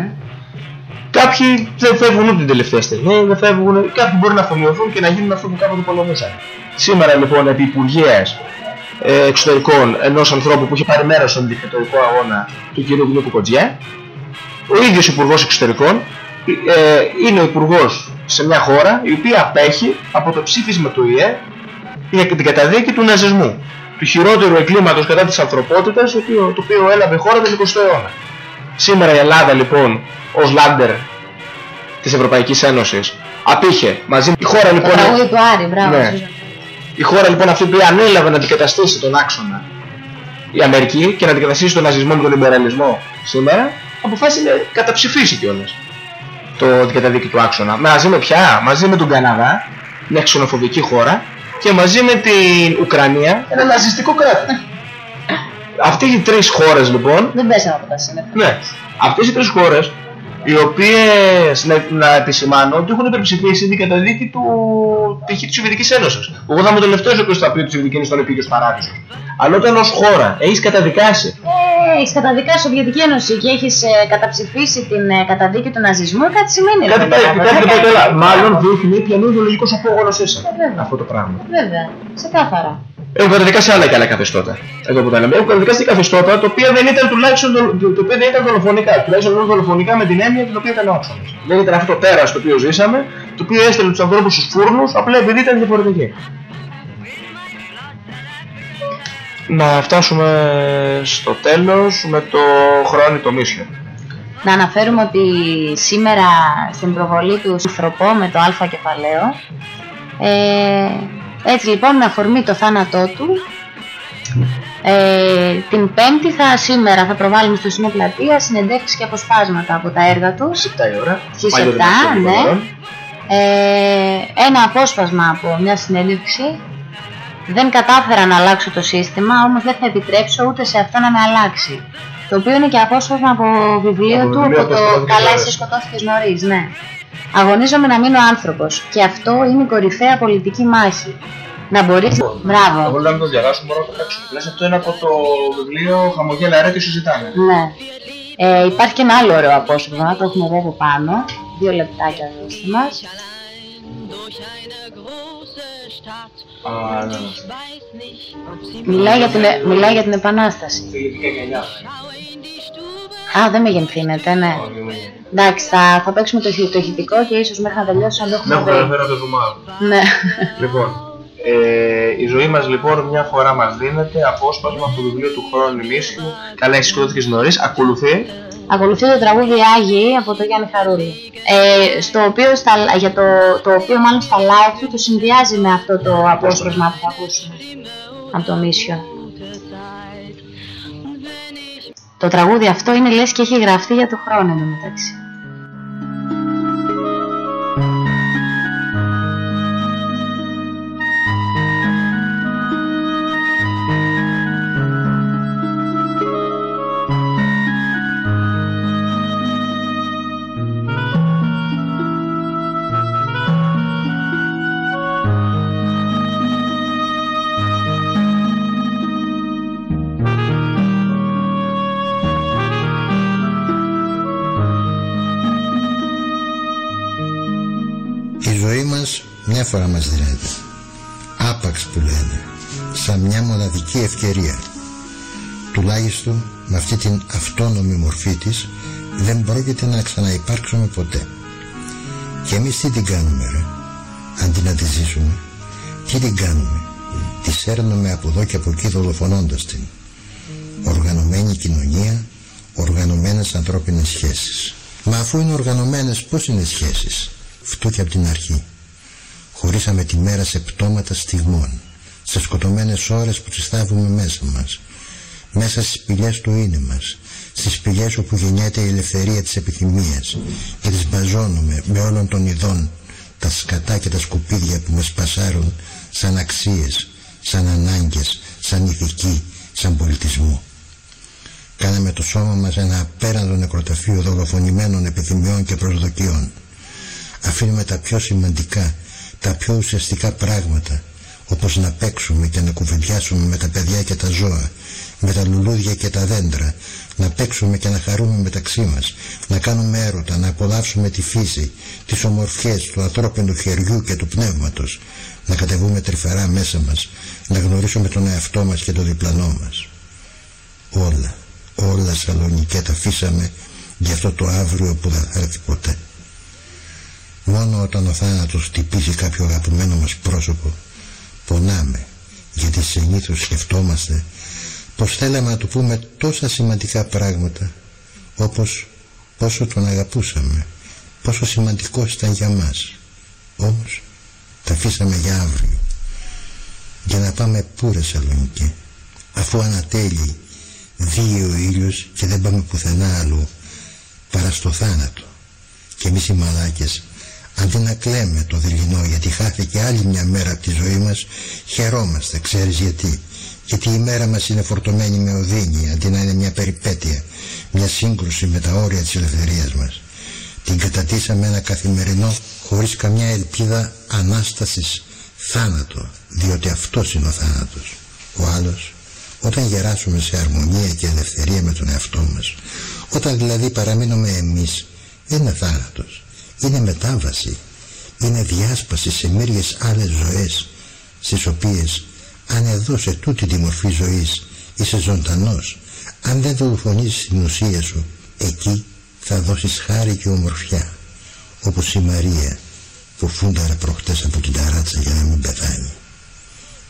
Κάποιοι δεν φεύγουν ούτε την τελευταία στιγμή, δεν φεύγουν, κάποιοι μπορεί να αφομοιωθούν και να γίνουν αυτό που κάποτε πολεμούσαν. Σήμερα λοιπόν επί Υπουργείας ε, Εξωτερικών ενός ανθρώπου που είχε πάρει μέρος στον δικτατορικό αγώνα του κ. Νίκου Κοτζιά, ο ίδιος Υπουργός Εξωτερικών ε, είναι ο Υπουργός σε μια χώρα η οποία απέχει από το ψήφισμα του ΙΕ για την καταδίκη του ναζισμού. Του χειρότερου εγκλήματος κατά της ανθρωπότητας το οποίο, το οποίο έλαβε η χώρα τον 20ο αιώνα. Σήμερα η Ελλάδα λοιπόν ως λάντερ της Ευρωπαϊκής Ένωσης απήχε μαζί με η χώρα Το λοιπόν τραγούδι του Άρη, μπράβο. Ναι. η χώρα λοιπόν αυτή που ανέλαβε να αντικαταστήσει τον άξονα η Αμερική και να αντικαταστήσει τον ναζισμό με τον λιμπεραλισμό σήμερα αποφάσισε να καταψηφίσει κιόλας το καταδίκη του άξονα μαζί με ποια, μαζί με τον Καναδά μια ξενοφοβική χώρα και μαζί με την Ουκρανία ένα ναζιστικό κράτος αυτές οι τρεις χώρες λοιπόν Δεν πέσαμε από τα σύννεφα. ναι. Αυτές οι τρεις χώρες οι οποίες να, να επισημάνω ότι έχουν υπερψηφίσει την καταδίκη του π.χ. της Σοβιετικής Ένωσης. Εγώ θα είμαι ο τελευταίος ο οποίος θα πει ότι η Σοβιετική Ένωση ήταν επίκαιος παράδεισος. Αλλά όταν ως χώρα έχεις καταδικάσει Ε, έχεις καταδικάσει η Σοβιετική Ένωση και έχεις ε, καταψηφίσει την ε, καταδίκη του ναζισμού, κάτι σημαίνει. ρε κάτι παιδιά, πάει, βέβαια. κάτι δεν πάει Κάτι- καλά. Μάλλον δείχνει ποιανού ιδεολογικός απόγονος είσαι. βέβαια. Αυτό το πράγμα. Βέβαια, ξεκάθαρα. Έχουν καταδικάσει άλλα και άλλα καθεστώτα. Εδώ που τα λέμε. Έχουν καταδικάσει καθεστώτα τα οποία δεν ήταν τουλάχιστον δολο- το οποίο δεν ήταν δολοφονικά. Τουλάχιστον δεν ήταν δολοφονικά με την έννοια την οποία ήταν ο άξονας. Δεν ήταν αυτό το τέρας το οποίο ζήσαμε, το οποίο έστελνε τους ανθρώπους στους φούρνους απλά επειδή ήταν διαφορετικοί. Να φτάσουμε στο τέλος με το χρόνι το μίσιο. Να αναφέρουμε ότι σήμερα στην προβολή του Συνθρωπό με το α κεφαλαίο ε, έτσι λοιπόν με αφορμή το θάνατό του ε, την Πέμπτη θα σήμερα θα προβάλλουμε στο Συνό Πλατεία συνεντεύξεις και αποσπάσματα από τα έργα τους 7 η ώρα. στις 7 Πάλι δεν ξέρω ναι. παρόν. ε, ένα απόσπασμα από μια συνέντευξη δεν κατάφερα να αλλάξω το σύστημα όμως δεν θα επιτρέψω ούτε σε αυτό να με αλλάξει το οποίο είναι και απόσπασμα από βιβλίο Από του βιβλίο από που το σκοτώθηκε «Καλά νωρίς». εσύ σκοτώθηκες νωρίς» ναι. Αγωνίζομαι να μείνω άνθρωπος και αυτό είναι η κορυφαία πολιτική μάχη. Να μπορείς... Μπράβο. Εγώ λέω να το διαβάσω, μπορώ να το παίξω. Λες αυτό είναι από το βιβλίο Χαμογέλα Ρε και συζητάνε. Ναι. Ε, υπάρχει και ένα άλλο ωραίο απόσπασμα, το έχουμε εδώ από πάνω. Δύο λεπτάκια δώστε μας. Α, ναι. Μιλάει για την, μιλάει για την Επανάσταση. Φιλιππικά γενιά. Α, δεν με γενθύνεται, ναι. Εντάξει, θα, θα παίξουμε το, ηχη- το ηχητικό και ίσως μέχρι να τελειώσει αν το Δεν έχουμε έχω δει. καταφέρει να το δούμε άλλο. Ναι. Λοιπόν, ε, η ζωή μας λοιπόν μια φορά μας δίνεται απόσπασμα από το βιβλίο του χρόνου νημίσιου. Καλά, εσύ σκοτώθηκες νωρίς. Ακολουθεί. Ακολουθεί το τραγούδι Άγιοι από το Γιάννη Χαρούλη. Ε, στο οποίο, στα, για το, το οποίο μάλλον στα live του το συνδυάζει με αυτό το απόσπασμα που θα ακούσουμε από το Μίσιο. Το τραγούδι αυτό είναι λες και έχει γραφτεί για το χρόνο εν φορά μας δίνεται. Άπαξ που λένε. Σαν μια μοναδική ευκαιρία. Τουλάχιστον με αυτή την αυτόνομη μορφή της δεν πρόκειται να ξαναυπάρξουμε ποτέ. Και εμείς τι την κάνουμε ρε; Αντί να τη ζήσουμε. Τι την κάνουμε; Της σέρνουμε από εδώ και από εκεί δολοφονώντας την. Οργανωμένη κοινωνία, οργανωμένες ανθρώπινες σχέσεις. Μα αφού είναι οργανωμένες πώς είναι οι σχέσεις. φτούκια από την αρχή. Χωρίσαμε τη μέρα σε πτώματα στιγμών, σε σκοτωμένες ώρες που τις θάβουμε μέσα μας, μέσα στις πηγές του είναι μας, στις πηγές όπου γεννιέται η ελευθερία της επιθυμίας και τις μπαζώνουμε με όλων των ειδών τα σκατά και τα σκουπίδια που μας πασάρουν σαν αξίες, σαν ανάγκες, σαν ηθική, σαν πολιτισμό. Κάναμε το σώμα μας ένα απέραντο νεκροταφείο δολοφονημένων επιθυμιών και προσδοκιών. Αφήνουμε τα πιο σημαντικά, τα πιο ουσιαστικά πράγματα, όπως να παίξουμε και να κουβεντιάσουμε με τα παιδιά και τα ζώα, με τα λουλούδια και τα δέντρα, να παίξουμε και να χαρούμε μεταξύ μας, να κάνουμε έρωτα, να απολαύσουμε τη φύση, τις ομορφιές του ανθρώπινου χεριού και του πνεύματος, να κατεβούμε τρυφερά μέσα μας, να γνωρίσουμε τον εαυτό μας και τον διπλανό μας. Όλα, όλα Σαλονικέ τα αφήσαμε για αυτό το αύριο που δεν θα έρθει ποτέ. Μόνο όταν ο θάνατος χτυπήσει κάποιο αγαπημένο μας πρόσωπο, πονάμε, γιατί συνήθως σκεφτόμαστε πως θέλαμε να του πούμε τόσα σημαντικά πράγματα όπως πόσο τον αγαπούσαμε πόσο σημαντικός ήταν για μας. Όμως τα αφήσαμε για αύριο για να πάμε πού ρε Σαλονίκη αφού ανατέλει δύο ο ήλιος και δεν πάμε πουθενά αλλού παρά στο θάνατο. Και εμείς οι μαλάκες αντί να κλαίμε το δειλινό γιατί χάθηκε άλλη μια μέρα από τη ζωή μας χαιρόμαστε ξέρεις γιατί. Γιατί η μέρα μας είναι φορτωμένη με οδύνη αντί να είναι μια περιπέτεια μια σύγκρουση με τα όρια της ελευθερίας μας. Την κατατήσαμε ένα καθημερινό χωρίς καμιά ελπίδα ανάστασης θάνατο διότι αυτός είναι ο θάνατος. Ο άλλος όταν γεράσουμε σε αρμονία και ελευθερία με τον εαυτό μας όταν δηλαδή παραμείνουμε εμείς δεν είναι θάνατος είναι μετάβαση είναι διάσπαση σε μύριες άλλες ζωές στις οποίες αν εδώ σε τούτη τη μορφή ζωής είσαι ζωντανός. Αν δεν δολοφονήσεις την ουσία σου εκεί θα δώσεις χάρη και ομορφιά. Όπως η Μαρία που φούνταρε προχτές από την ταράτσα για να μην πεθάνει.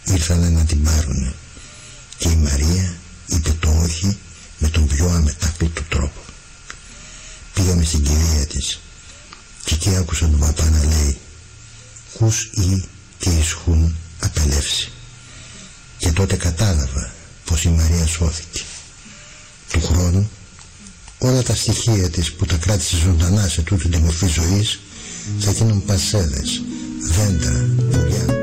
Ήρθανε να την πάρουνε. Και η Μαρία είπε το όχι με τον πιο αμετάκλητο τρόπο. Πήγαμε στην κυρία της και εκεί άκουσα τον παπά να λέει «Χους ή και ισχούν απελεύσει». Και τότε κατάλαβα πως η Μαρία σώθηκε. Του χρόνου όλα τα στοιχεία της που τα κράτησε ζωντανά σε τούτη τη μορφή ζωής θα γίνουν πασέδες, δέντρα, πουλιά.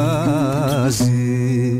Κουρνιάζει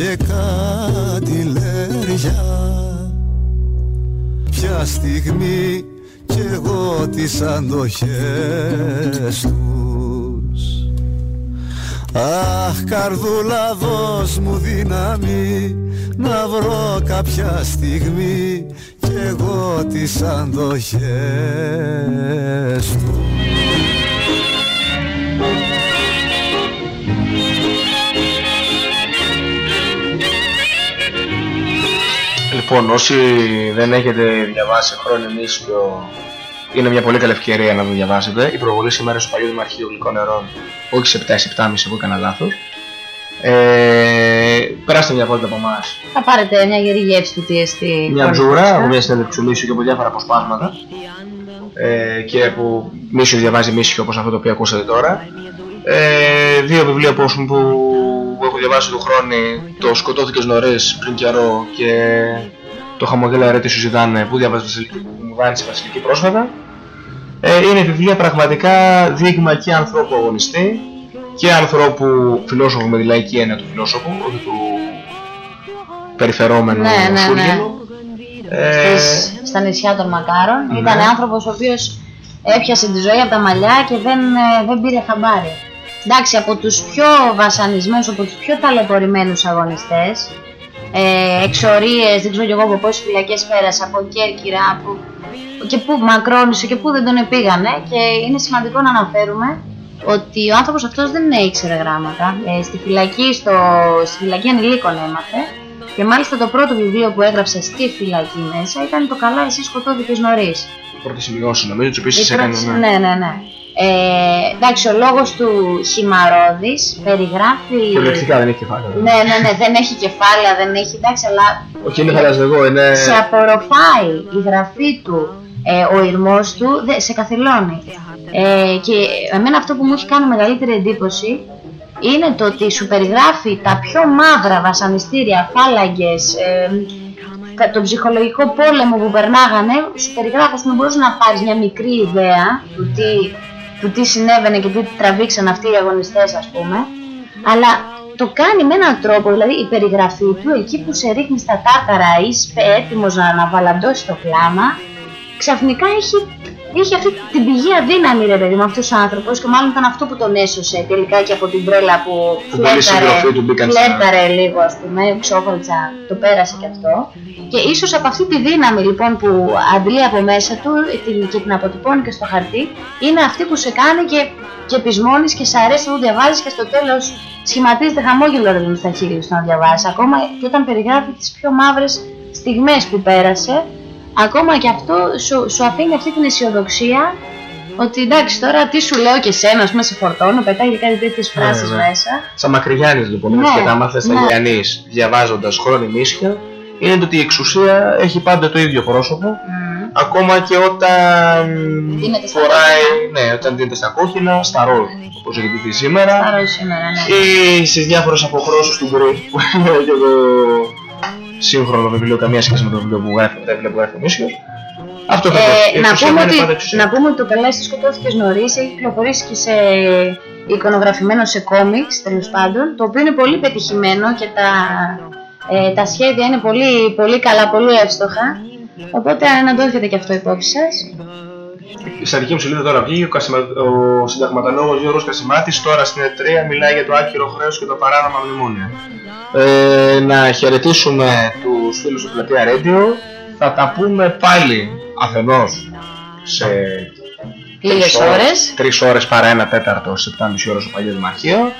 και κάτι λέρια. Ποια στιγμή κι εγώ τις αντοχές τους. Αχ καρδούλα δώσ' μου δύναμη να βρω κάποια στιγμή κι εγώ τις αντοχές τους Λοιπόν, όσοι δεν έχετε διαβάσει χρόνια νήσιο, είναι μια πολύ καλή ευκαιρία να το διαβάσετε. Η προβολή σήμερα στο παλιό Δημαρχείο Γλυκών Νερών, όχι σε 7, σε 7,5 εγώ έκανα λάθος. Ε, περάστε μια βόλτα από εμάς. Θα πάρετε μια γερή γεύση του τι εστί. Μια τζούρα από μια συνέντευξη του Μίσιου και από διάφορα αποσπάσματα. Ε, και που Μίσιο διαβάζει Μίσιο όπως αυτό το οποίο ακούσατε τώρα. Ε, δύο βιβλία που, που, που έχω διαβάσει του χρόνου, το Σκοτώθηκες νωρίς πριν καιρό και το Χαμογέλα αρέτη σου ζητάνε που διαβάζει Βασιλική, που μου δάνεισε Βασιλική πρόσφατα. Ε, είναι βιβλία πραγματικά δείγμα και ανθρώπου αγωνιστή και ανθρώπου φιλόσοφου με τη λαϊκή έννοια του φιλόσοφου, όχι του περιφερόμενου Ναι, ναι, ναι. Σούργελου. Ε, Στις, στα νησιά των Μακάρων. Ναι. Ήταν άνθρωπος ο οποίος έπιασε τη ζωή από τα μαλλιά και δεν, ε, δεν πήρε χαμπάρι. Εντάξει, από τους πιο βασανισμένους, από τους πιο ταλαιπωρημένους αγωνιστές, ε, εξορίες, δεν ξέρω κι εγώ από πόσες φυλακές πέρασε, από Κέρκυρα, από και που μακρόνισε και που δεν τον επήγανε και είναι σημαντικό να αναφέρουμε ότι ο άνθρωπος αυτός δεν ήξερε γράμματα. Ε, στη, φυλακή, στο, στη φυλακή ανηλίκων έμαθε και μάλιστα το πρώτο βιβλίο που έγραψε στη φυλακή μέσα ήταν το «Καλά εσύ σκοτώθηκες νωρίς». Πρώτη σημειώση νομίζω, τις οποίες Η τις έκανε. πρώτη- ναι. Ναι, ναι, ναι. Ε, εντάξει, ο λόγος του Χιμαρόδης περιγράφει... Κυριολεκτικά δεν έχει κεφάλαιο. Ναι, ναι, ναι, δεν έχει κεφάλαια, δεν έχει, εντάξει, αλλά Όχι είναι χαλασδεγό, είναι... σε απορροφάει η γραφή του, ε, ο ήρμος του, δε- σε καθυλώνει. Ε, και εμένα αυτό που μου έχει κάνει μεγαλύτερη εντύπωση είναι το ότι σου περιγράφει τα πιο μαύρα βασανιστήρια, φάλαγγες, ε, κα- τον ψυχολογικό πόλεμο που περνάγανε, σου περιγράφει, ας πούμε, μπορείς να πάρεις μια μικρή ιδέα του τι, του τι συνέβαινε και τι τραβήξαν αυτοί οι αγωνιστές, ας πούμε, αλλά το κάνει με έναν τρόπο, δηλαδή η περιγραφή του, εκεί που σε ρίχνει στα τάκαρα, είσαι έτοιμος να, να βαλαντώσει το κλάμα, ξαφνικά έχει, έχει αυτή την πηγαία δύναμη, ρε παιδί μου, αυτός ο άνθρωπος και μάλλον ήταν αυτό που τον έσωσε τελικά και από την τρέλα που Που πολλοί συντροφοί του μπήκαν στα- φλέρταρε λίγο, ας πούμε, ξόχολτσα, το πέρασε και αυτό. Και ίσως από αυτή τη δύναμη λοιπόν που αντλεί από μέσα του την- και την αποτυπώνει και στο χαρτί, είναι αυτή που σε κάνει και, και πεισμώνεις και σε αρέσει να το διαβάζεις και στο τέλος σχηματίζεται χαμόγελο ρε παιδί μου, στα χείλη σου να διαβάζεις. Ακόμα και όταν περιγράφει τις πιο μαύρες στιγμές που πέρασε, ακόμα και αυτό σου, σου αφήνει αυτή την αισιοδοξία ότι εντάξει τώρα τι σου λέω και σένα, ας πούμε σε φορτώνω, πετάει και κάτι τέτοιες φράσεις Ναι, ναι. μέσα. Σαν Μακρυγιάννης λοιπόν, Ναι, έτσι και τα μάθες στα ναι. Γυαννής, διαβάζοντας χρόνη νήσια, είναι το ότι η εξουσία έχει πάντα το ίδιο πρόσωπο, ακόμα και όταν Δίνεται στα φοράει, ναι, όταν δίνεται στα κόκκινα, στα ροζ, όπως έχει δει σήμερα, Στα ροζ σήμερα, ναι. ή στις διάφορες αποχρώσεις του γκρουπ που είναι και το σύγχρονο βιβλίο, καμία σχέση με το βιβλίο που γράφει, τα βιβλία που γράφει ο Μίσιος. Αυτό ακριβώς. Η Ε, να, εξουσία πούμε είναι πάντα ότι, εξουσία. να πούμε ότι το καλά εσύ σκοτώθηκες νωρίς έχει κυκλοφορήσει και σε εικονογραφημένο σε κόμιξ τέλος πάντων το οποίο είναι πολύ πετυχημένο και τα, ε, τα σχέδια είναι πολύ, πολύ καλά, πολύ εύστοχα οπότε να το έχετε και αυτό υπόψη σας Στην αρχή μου σελίδα τώρα βγήκε ο, Κασιμα... ο συνταγματολόγος Γιώργος Κασιμάτης τώρα στην E3 μιλάει για το άκυρο χρέος και τα παράνομα μνημόνια. Ε, να χαιρετήσουμε τους φίλους του Πλατεία Radio. Θα τα πούμε πάλι αφενός σε Λίγες τρεις ώρες. Τρεις ώρες παρά ένα τέταρτο σε 7,5 ώρες στο παλιό Δημαρχείο.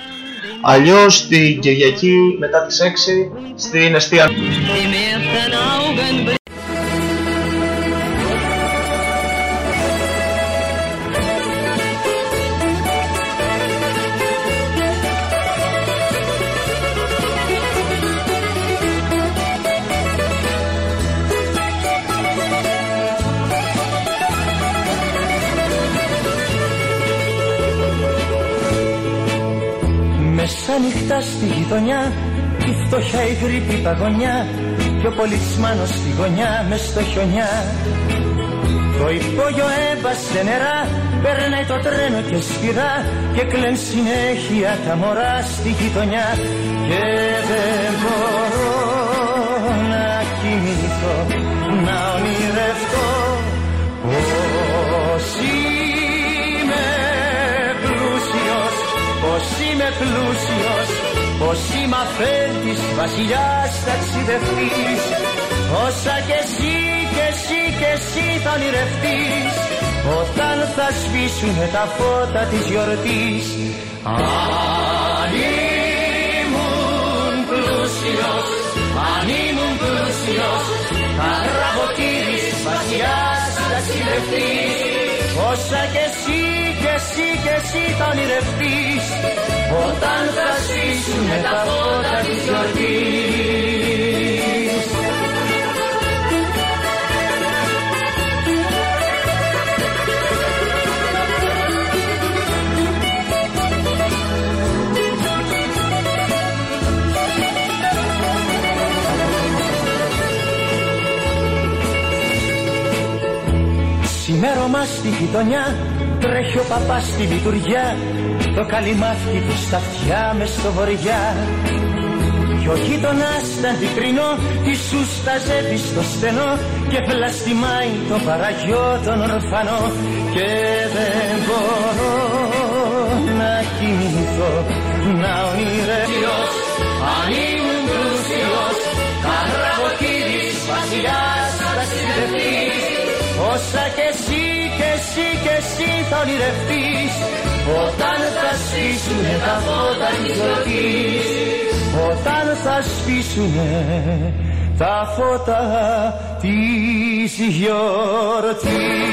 Αλλιώς την Κυριακή μετά τις 6 στην εστία. Φτωχιά η γρήπη παγωνιά και ο πολιτσμάνος στη γωνιά μες στο χιονιά. Το υπόγειο έβασε νερά Περνάει το τρένο και σπιδά Και κλαίν συνέχεια τα μωρά στη γειτονιά. Και δεν μπορώ να κοιμηθώ Να ονειρευτώ Πως είμαι πλούσιος Πως είμαι πλούσιος Πως είμαι αφέντης βασιλιάς ταξιδευτής Όσα κι εσύ κι εσύ κι εσύ θα ονειρευτείς. Όταν θα σβήσουν τα φώτα της γιορτής. Αν ήμουν πλούσιος Αν ήμουν πλούσιος Θα γραβωτήρης βασιλιάς ταξιδευτής Όσα κι εσύ κι εσύ κι εσύ θα ονειρευτείς Όταν θα σβήσουν τα φώτα της γιορτής Ξημέρωμα στη γειτονιά Τρέχει ο παπάς στη λειτουργιά Το καλυμάφι του στα αυτιά μες στο βορειά Κι ο γείτονας τα αντικρινό Τη σου σταζεύει στο στενό Και πλαστιμάει το παραγιό τον ορφανό. Και δεν μπορώ να κοιμηθώ Να ονειρευτείς Αν ήμουν πλούσιος Καραβοκύρης βασιλιάς θα συνδεθείς Όσα κι εσύ κι εσύ κι εσύ θα ονειρευτείς Όταν θα σβήσουνε τα φώτα της γιορτής Όταν θα σβήσουνε τα φώτα της γιορτής